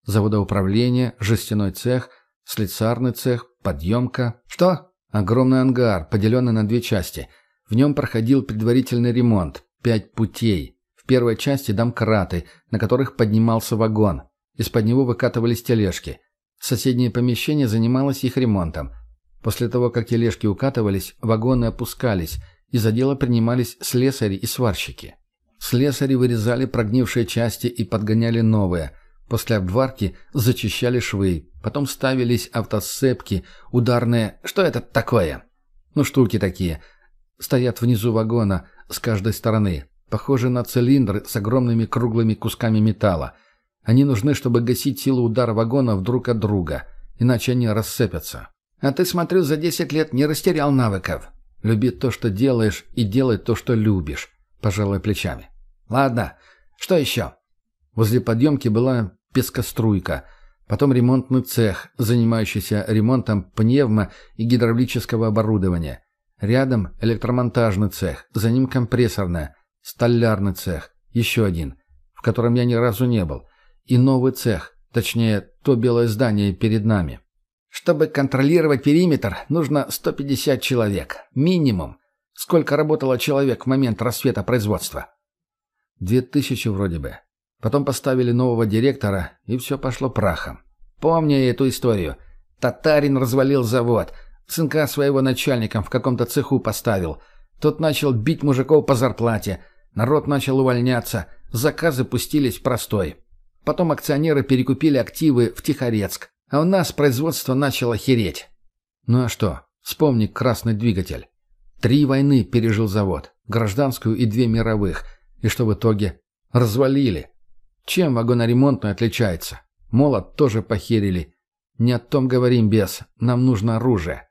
Заводоуправление, жестяной цех, слесарный цех, подъемка. Что? Огромный ангар, поделенный на две части. В нем проходил предварительный ремонт. Пять путей. В первой части домкраты, на которых поднимался вагон. Из-под него выкатывались тележки. Соседнее помещение занималось их ремонтом. После того, как тележки укатывались, вагоны опускались, и за дело принимались слесари и сварщики. Слесари вырезали прогнившие части и подгоняли новые. После обварки зачищали швы, потом ставились автосцепки, ударные... Что это такое? Ну, штуки такие. Стоят внизу вагона с каждой стороны. Похожи на цилиндры с огромными круглыми кусками металла. Они нужны, чтобы гасить силу удара вагонов друг от друга, иначе они рассыпятся. А ты, смотрю, за десять лет не растерял навыков. Люби то, что делаешь, и делай то, что любишь, пожалуй, плечами. Ладно, что еще? Возле подъемки была пескоструйка, потом ремонтный цех, занимающийся ремонтом пневмо- и гидравлического оборудования. Рядом электромонтажный цех, за ним компрессорная, столярный цех, еще один, в котором я ни разу не был и новый цех, точнее, то белое здание перед нами. Чтобы контролировать периметр, нужно 150 человек. Минимум. Сколько работало человек в момент рассвета производства? Две тысячи вроде бы. Потом поставили нового директора, и все пошло прахом. Помню эту историю. Татарин развалил завод. Сынка своего начальником в каком-то цеху поставил. Тот начал бить мужиков по зарплате. Народ начал увольняться. Заказы пустились простой. Потом акционеры перекупили активы в Тихорецк, а у нас производство начало хереть. Ну а что? Вспомни красный двигатель. Три войны пережил завод, гражданскую и две мировых. И что в итоге? Развалили. Чем вагоноремонтный отличается? Молот тоже похерили. Не о том говорим, без. Нам нужно оружие.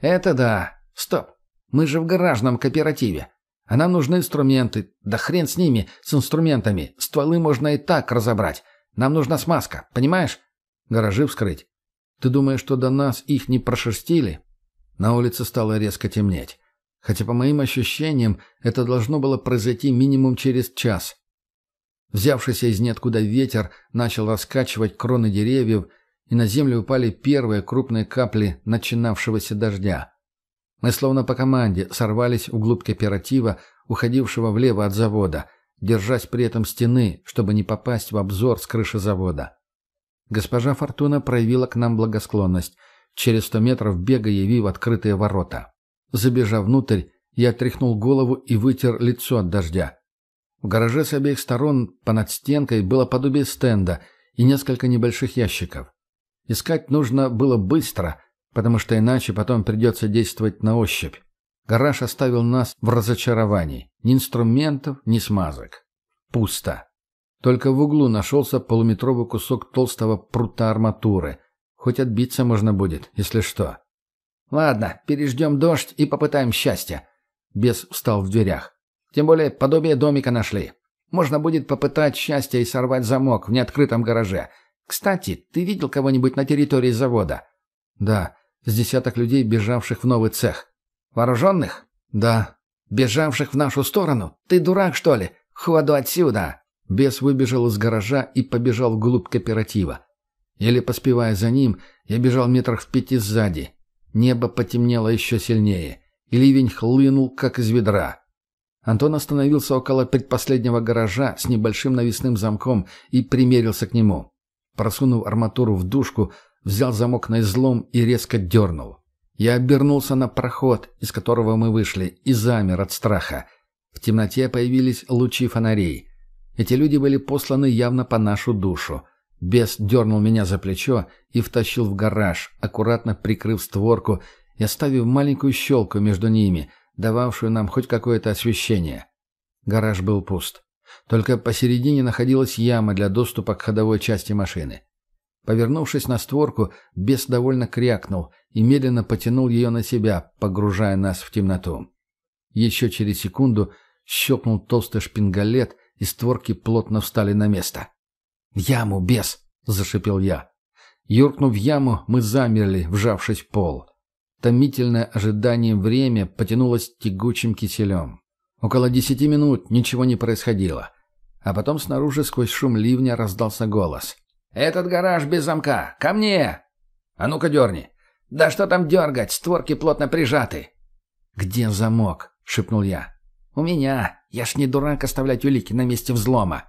Это да. Стоп. Мы же в гаражном кооперативе. А нам нужны инструменты. Да хрен с ними, с инструментами. Стволы можно и так разобрать. Нам нужна смазка, понимаешь? Гаражи вскрыть. Ты думаешь, что до нас их не прошерстили? На улице стало резко темнеть. Хотя, по моим ощущениям, это должно было произойти минимум через час. Взявшийся из ниоткуда ветер начал раскачивать кроны деревьев, и на землю упали первые крупные капли начинавшегося дождя. Мы словно по команде сорвались вглубь кооператива, уходившего влево от завода — держась при этом стены, чтобы не попасть в обзор с крыши завода. Госпожа Фортуна проявила к нам благосклонность, через сто метров бега явив открытые ворота. Забежав внутрь, я тряхнул голову и вытер лицо от дождя. В гараже с обеих сторон понад стенкой было подобие стенда и несколько небольших ящиков. Искать нужно было быстро, потому что иначе потом придется действовать на ощупь. Гараж оставил нас в разочаровании. Ни инструментов, ни смазок. Пусто. Только в углу нашелся полуметровый кусок толстого прута арматуры. Хоть отбиться можно будет, если что. «Ладно, переждем дождь и попытаем счастье». Бес встал в дверях. «Тем более подобие домика нашли. Можно будет попытать счастье и сорвать замок в неоткрытом гараже. Кстати, ты видел кого-нибудь на территории завода?» «Да, с десяток людей, бежавших в новый цех. «Вооруженных?» «Да». «Бежавших в нашу сторону? Ты дурак, что ли? Ходу отсюда!» Бес выбежал из гаража и побежал вглубь кооператива. Еле поспевая за ним, я бежал метрах в пяти сзади. Небо потемнело еще сильнее. и ливень хлынул, как из ведра. Антон остановился около предпоследнего гаража с небольшим навесным замком и примерился к нему. Просунув арматуру в дужку, взял замок на излом и резко дернул. Я обернулся на проход, из которого мы вышли, и замер от страха. В темноте появились лучи фонарей. Эти люди были посланы явно по нашу душу. Бес дернул меня за плечо и втащил в гараж, аккуратно прикрыв створку и оставив маленькую щелку между ними, дававшую нам хоть какое-то освещение. Гараж был пуст. Только посередине находилась яма для доступа к ходовой части машины. Повернувшись на створку, бес довольно крякнул и медленно потянул ее на себя, погружая нас в темноту. Еще через секунду щелкнул толстый шпингалет, и створки плотно встали на место. «В яму, бес!» — зашипел я. Юркнув в яму, мы замерли, вжавшись в пол. Томительное ожидание время потянулось тягучим киселем. Около десяти минут ничего не происходило. А потом снаружи сквозь шум ливня раздался голос. «Этот гараж без замка! Ко мне!» «А ну-ка дерни!» «Да что там дергать? Створки плотно прижаты!» «Где замок?» — шепнул я. «У меня. Я ж не дурак оставлять улики на месте взлома».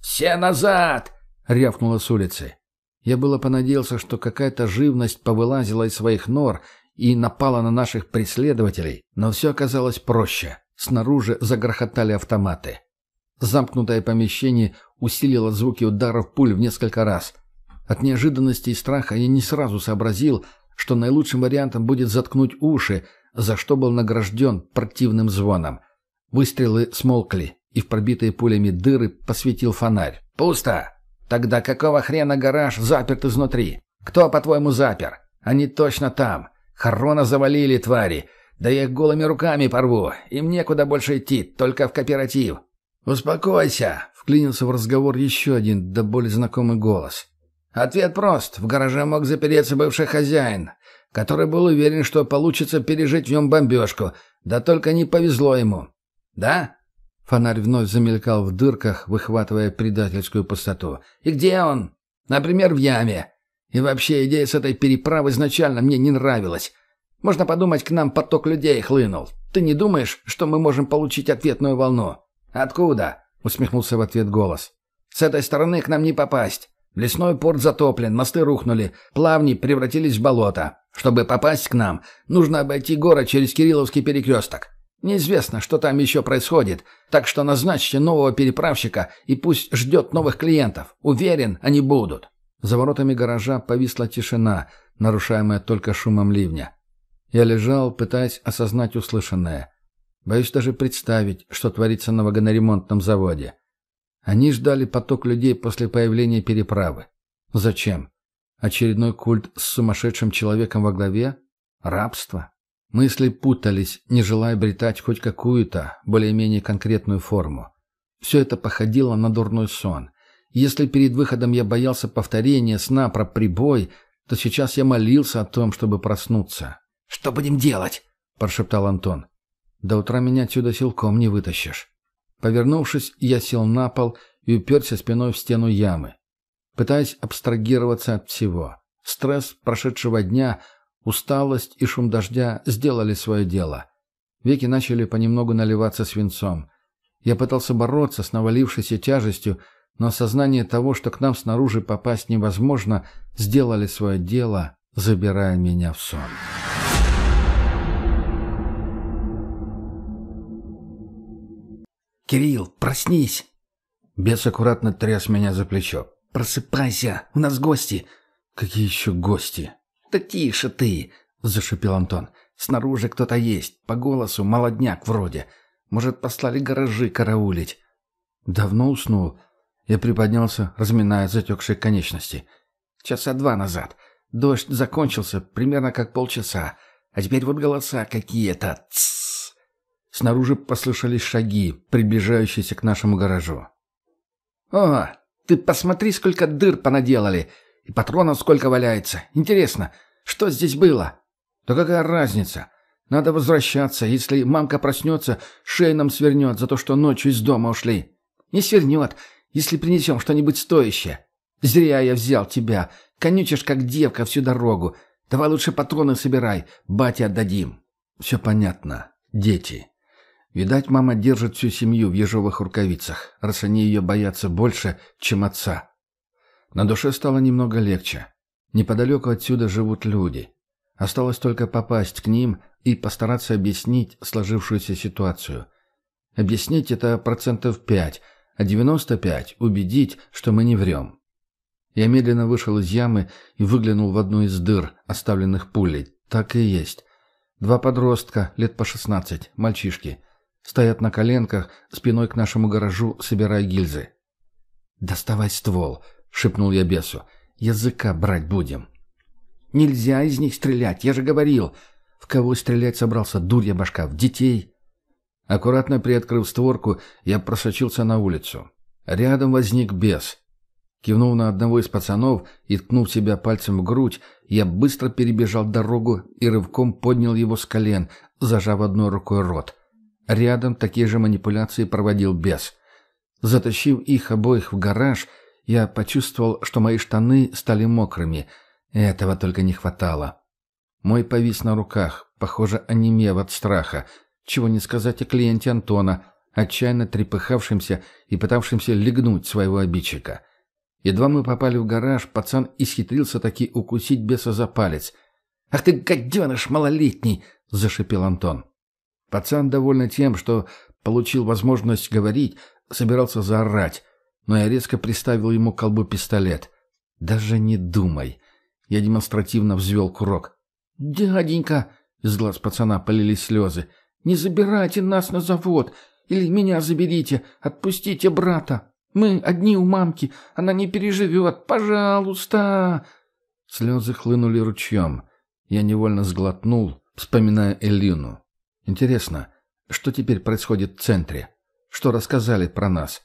«Все назад!» — рявкнуло с улицы. Я было понадеялся, что какая-то живность повылазила из своих нор и напала на наших преследователей, но все оказалось проще. Снаружи загрохотали автоматы. Замкнутое помещение усилило звуки ударов пуль в несколько раз. От неожиданности и страха я не сразу сообразил, что наилучшим вариантом будет заткнуть уши, за что был награжден противным звоном. Выстрелы смолкли, и в пробитые пулями дыры посветил фонарь. «Пусто! Тогда какого хрена гараж заперт изнутри? Кто, по-твоему, запер? Они точно там. Харона завалили, твари. Да я их голыми руками порву. Им некуда больше идти, только в кооператив». «Успокойся!» — вклинился в разговор еще один, да более знакомый голос. Ответ прост. В гараже мог запереться бывший хозяин, который был уверен, что получится пережить в нем бомбежку, да только не повезло ему. «Да?» Фонарь вновь замелькал в дырках, выхватывая предательскую пустоту. «И где он?» «Например, в яме. И вообще, идея с этой переправы изначально мне не нравилась. Можно подумать, к нам поток людей хлынул. Ты не думаешь, что мы можем получить ответную волну?» «Откуда?» — усмехнулся в ответ голос. «С этой стороны к нам не попасть. Лесной порт затоплен, мосты рухнули, плавни превратились в болото. Чтобы попасть к нам, нужно обойти город через Кирилловский перекресток. Неизвестно, что там еще происходит, так что назначьте нового переправщика и пусть ждет новых клиентов. Уверен, они будут». За воротами гаража повисла тишина, нарушаемая только шумом ливня. Я лежал, пытаясь осознать услышанное. Боюсь даже представить, что творится на вагоноремонтном заводе. Они ждали поток людей после появления переправы. Зачем? Очередной культ с сумасшедшим человеком во главе? Рабство? Мысли путались, не желая обретать хоть какую-то, более-менее конкретную форму. Все это походило на дурной сон. Если перед выходом я боялся повторения сна про прибой, то сейчас я молился о том, чтобы проснуться. «Что будем делать?» – прошептал Антон. «До утра меня отсюда силком не вытащишь». Повернувшись, я сел на пол и уперся спиной в стену ямы. Пытаясь абстрагироваться от всего. Стресс прошедшего дня, усталость и шум дождя сделали свое дело. Веки начали понемногу наливаться свинцом. Я пытался бороться с навалившейся тяжестью, но осознание того, что к нам снаружи попасть невозможно, сделали свое дело, забирая меня в сон. «Кирилл, проснись!» Бес аккуратно тряс меня за плечо. «Просыпайся, у нас гости!» «Какие еще гости?» «Да тише ты!» — зашипел Антон. «Снаружи кто-то есть, по голосу молодняк вроде. Может, послали гаражи караулить?» «Давно уснул?» Я приподнялся, разминая затекшие конечности. «Часа два назад. Дождь закончился примерно как полчаса. А теперь вот голоса какие-то. Тссс!» Снаружи послышались шаги, приближающиеся к нашему гаражу. «О, ты посмотри, сколько дыр понаделали! И патронов сколько валяется! Интересно, что здесь было?» «Да какая разница? Надо возвращаться. Если мамка проснется, шею нам свернет за то, что ночью из дома ушли». «Не свернет, если принесем что-нибудь стоящее. Зря я взял тебя. Конючишь, как девка, всю дорогу. Давай лучше патроны собирай, бате отдадим». Все понятно. Дети. Видать, мама держит всю семью в ежовых рукавицах, раз они ее боятся больше, чем отца. На душе стало немного легче. Неподалеку отсюда живут люди. Осталось только попасть к ним и постараться объяснить сложившуюся ситуацию. Объяснить это процентов пять, а девяносто пять убедить, что мы не врем. Я медленно вышел из ямы и выглянул в одну из дыр, оставленных пулей. Так и есть. Два подростка, лет по шестнадцать, мальчишки. Стоят на коленках, спиной к нашему гаражу, собирая гильзы. «Доставай ствол», — шепнул я бесу. «Языка брать будем». «Нельзя из них стрелять, я же говорил». «В кого стрелять собрался, дурья башка? В детей?» Аккуратно приоткрыв створку, я просочился на улицу. Рядом возник бес. Кивнув на одного из пацанов и ткнув себя пальцем в грудь, я быстро перебежал дорогу и рывком поднял его с колен, зажав одной рукой рот. Рядом такие же манипуляции проводил бес. Затащив их обоих в гараж, я почувствовал, что мои штаны стали мокрыми. Этого только не хватало. Мой повис на руках, похоже, онемев от страха. Чего не сказать о клиенте Антона, отчаянно трепыхавшемся и пытавшемся легнуть своего обидчика. Едва мы попали в гараж, пацан исхитрился таки укусить беса за палец. «Ах ты, гаденыш малолетний!» — зашипел Антон. Пацан, довольный тем, что получил возможность говорить, собирался заорать, но я резко приставил ему к колбу пистолет. «Даже не думай!» Я демонстративно взвел курок. «Дяденька!» — из глаз пацана полились слезы. «Не забирайте нас на завод! Или меня заберите! Отпустите брата! Мы одни у мамки! Она не переживет! Пожалуйста!» Слезы хлынули ручьем. Я невольно сглотнул, вспоминая Элину. Интересно, что теперь происходит в центре? Что рассказали про нас?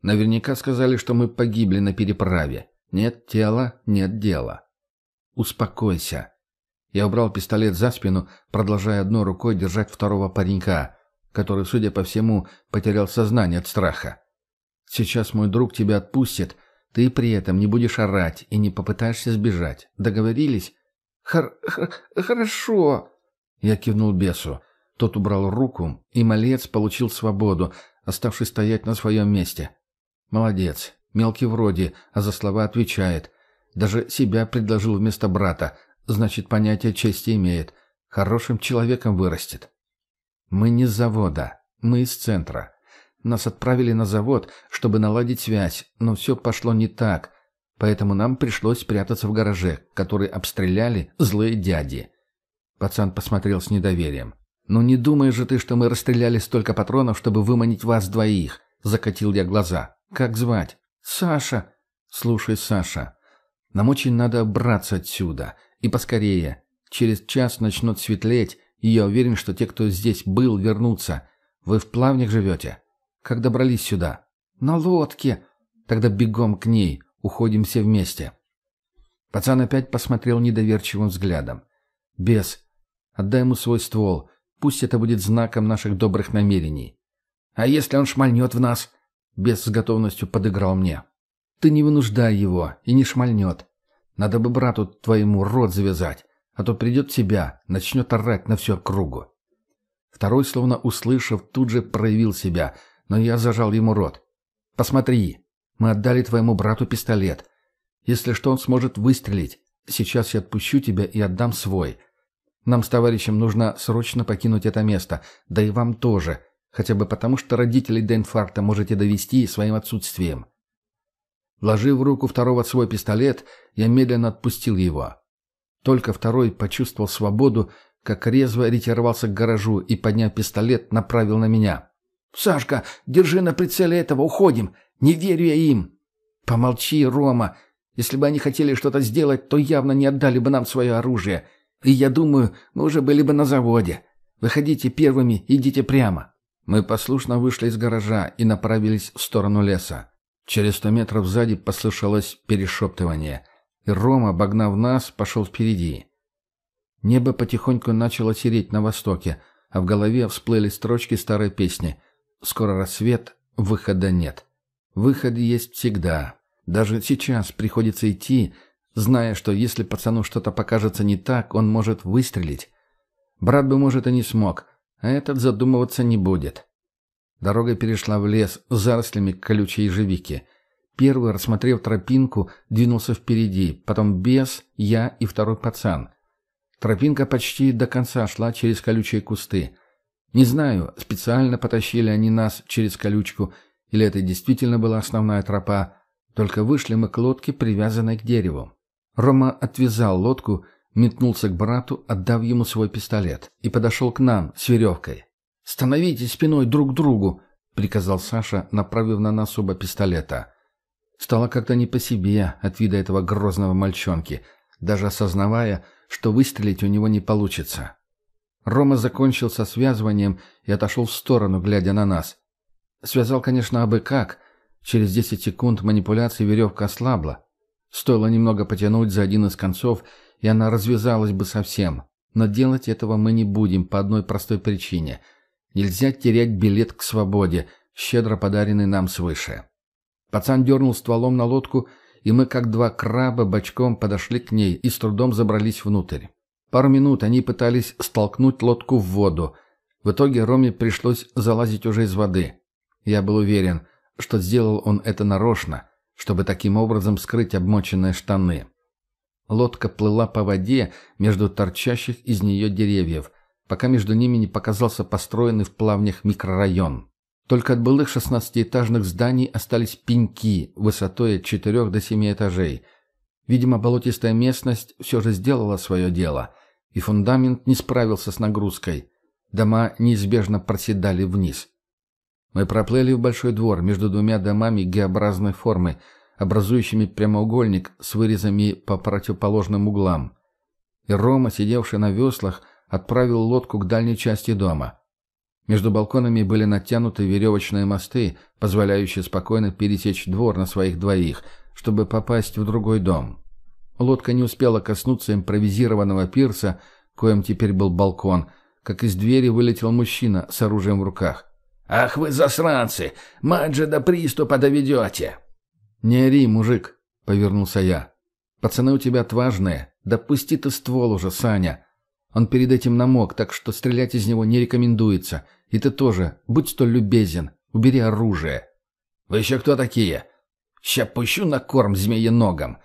Наверняка сказали, что мы погибли на переправе. Нет тела, нет дела. Успокойся. Я убрал пистолет за спину, продолжая одной рукой держать второго паренька, который, судя по всему, потерял сознание от страха. Сейчас мой друг тебя отпустит, ты при этом не будешь орать и не попытаешься сбежать. Договорились? Хор хорошо. Я кивнул бесу. Тот убрал руку, и малец получил свободу, оставшись стоять на своем месте. Молодец. Мелкий вроде, а за слова отвечает. Даже себя предложил вместо брата. Значит, понятие чести имеет. Хорошим человеком вырастет. Мы не с завода. Мы из центра. Нас отправили на завод, чтобы наладить связь, но все пошло не так. Поэтому нам пришлось спрятаться в гараже, который обстреляли злые дяди. Пацан посмотрел с недоверием. «Ну не думаешь же ты, что мы расстреляли столько патронов, чтобы выманить вас двоих?» Закатил я глаза. «Как звать?» «Саша». «Слушай, Саша, нам очень надо браться отсюда. И поскорее. Через час начнет светлеть, и я уверен, что те, кто здесь был, вернутся. Вы в плавнях живете? Как добрались сюда?» «На лодке». «Тогда бегом к ней. Уходим все вместе». Пацан опять посмотрел недоверчивым взглядом. «Бес, отдай ему свой ствол. Пусть это будет знаком наших добрых намерений. А если он шмальнет в нас? Бес с готовностью подыграл мне. Ты не вынуждай его и не шмальнет. Надо бы брату твоему рот завязать, а то придет в себя, начнет орать на всю округу. Второй, словно услышав, тут же проявил себя, но я зажал ему рот. «Посмотри, мы отдали твоему брату пистолет. Если что, он сможет выстрелить. Сейчас я отпущу тебя и отдам свой. Нам с товарищем нужно срочно покинуть это место, да и вам тоже, хотя бы потому, что родителей до инфаркта можете довести своим отсутствием. Вложив в руку второго свой пистолет, я медленно отпустил его. Только второй почувствовал свободу, как резво ретировался к гаражу и, подняв пистолет, направил на меня. «Сашка, держи на прицеле этого, уходим! Не верю я им!» «Помолчи, Рома! Если бы они хотели что-то сделать, то явно не отдали бы нам свое оружие. И я думаю, мы уже были бы на заводе. Выходите первыми, идите прямо». Мы послушно вышли из гаража и направились в сторону леса. Через сто метров сзади послышалось перешептывание, и Рома, обогнав нас, пошел впереди. Небо потихоньку начало сереть на востоке, а в голове всплыли строчки старой песни «Скоро рассвет, выхода нет». Выход есть всегда. Даже сейчас приходится идти, зная, что если пацану что-то покажется не так, он может выстрелить. Брат бы, может, и не смог, а этот задумываться не будет. Дорога перешла в лес с зарослями колючей ежевики. Первый, рассмотрев тропинку, двинулся впереди, потом бес, я и второй пацан. Тропинка почти до конца шла через колючие кусты. Не знаю, специально потащили они нас через колючку, или это действительно была основная тропа, только вышли мы к лодке, привязанной к дереву. Рома отвязал лодку, метнулся к брату, отдав ему свой пистолет, и подошел к нам с веревкой. «Становитесь спиной друг к другу», — приказал Саша, направив на нас оба пистолета. Стало как-то не по себе от вида этого грозного мальчонки, даже осознавая, что выстрелить у него не получится. Рома закончил со связыванием и отошел в сторону, глядя на нас. Связал, конечно, абы как. Через десять секунд манипуляции веревка ослабла. Стоило немного потянуть за один из концов, и она развязалась бы совсем. Но делать этого мы не будем по одной простой причине. Нельзя терять билет к свободе, щедро подаренный нам свыше. Пацан дернул стволом на лодку, и мы, как два краба, бочком подошли к ней и с трудом забрались внутрь. Пару минут они пытались столкнуть лодку в воду. В итоге Роме пришлось залазить уже из воды. Я был уверен, что сделал он это нарочно, чтобы таким образом скрыть обмоченные штаны. Лодка плыла по воде между торчащих из нее деревьев, пока между ними не показался построенный в плавнях микрорайон. Только от былых шестнадцатиэтажных зданий остались пеньки высотой от четырех до семи этажей. Видимо, болотистая местность все же сделала свое дело – и фундамент не справился с нагрузкой. Дома неизбежно проседали вниз. Мы проплыли в большой двор между двумя домами Г-образной формы, образующими прямоугольник с вырезами по противоположным углам. И Рома, сидевший на веслах, отправил лодку к дальней части дома. Между балконами были натянуты веревочные мосты, позволяющие спокойно пересечь двор на своих двоих, чтобы попасть в другой дом. Лодка не успела коснуться импровизированного пирса, коим теперь был балкон, как из двери вылетел мужчина с оружием в руках. «Ах вы засранцы! Мать же до приступа доведете!» «Не ори, мужик!» — повернулся я. «Пацаны у тебя отважные. Допусти ты ствол уже, Саня. Он перед этим намок, так что стрелять из него не рекомендуется. И ты тоже, будь столь любезен, убери оружие». «Вы еще кто такие?» «Ща пущу на корм змееногом.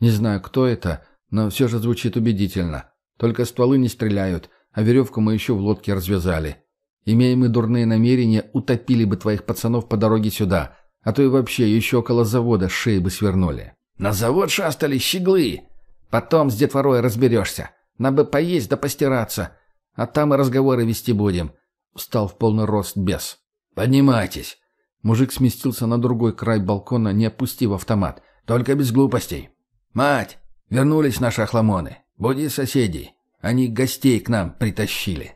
Не знаю, кто это, но все же звучит убедительно. Только стволы не стреляют, а веревку мы еще в лодке развязали. Имея мы дурные намерения, утопили бы твоих пацанов по дороге сюда, а то и вообще еще около завода шеи бы свернули. На завод шастали щеглы. Потом с детворой разберешься. Надо бы поесть да постираться. А там и разговоры вести будем. Встал в полный рост бес. Поднимайтесь. Мужик сместился на другой край балкона, не опустив автомат. Только без глупостей. «Мать, вернулись наши охламоны. Буди соседей. Они гостей к нам притащили».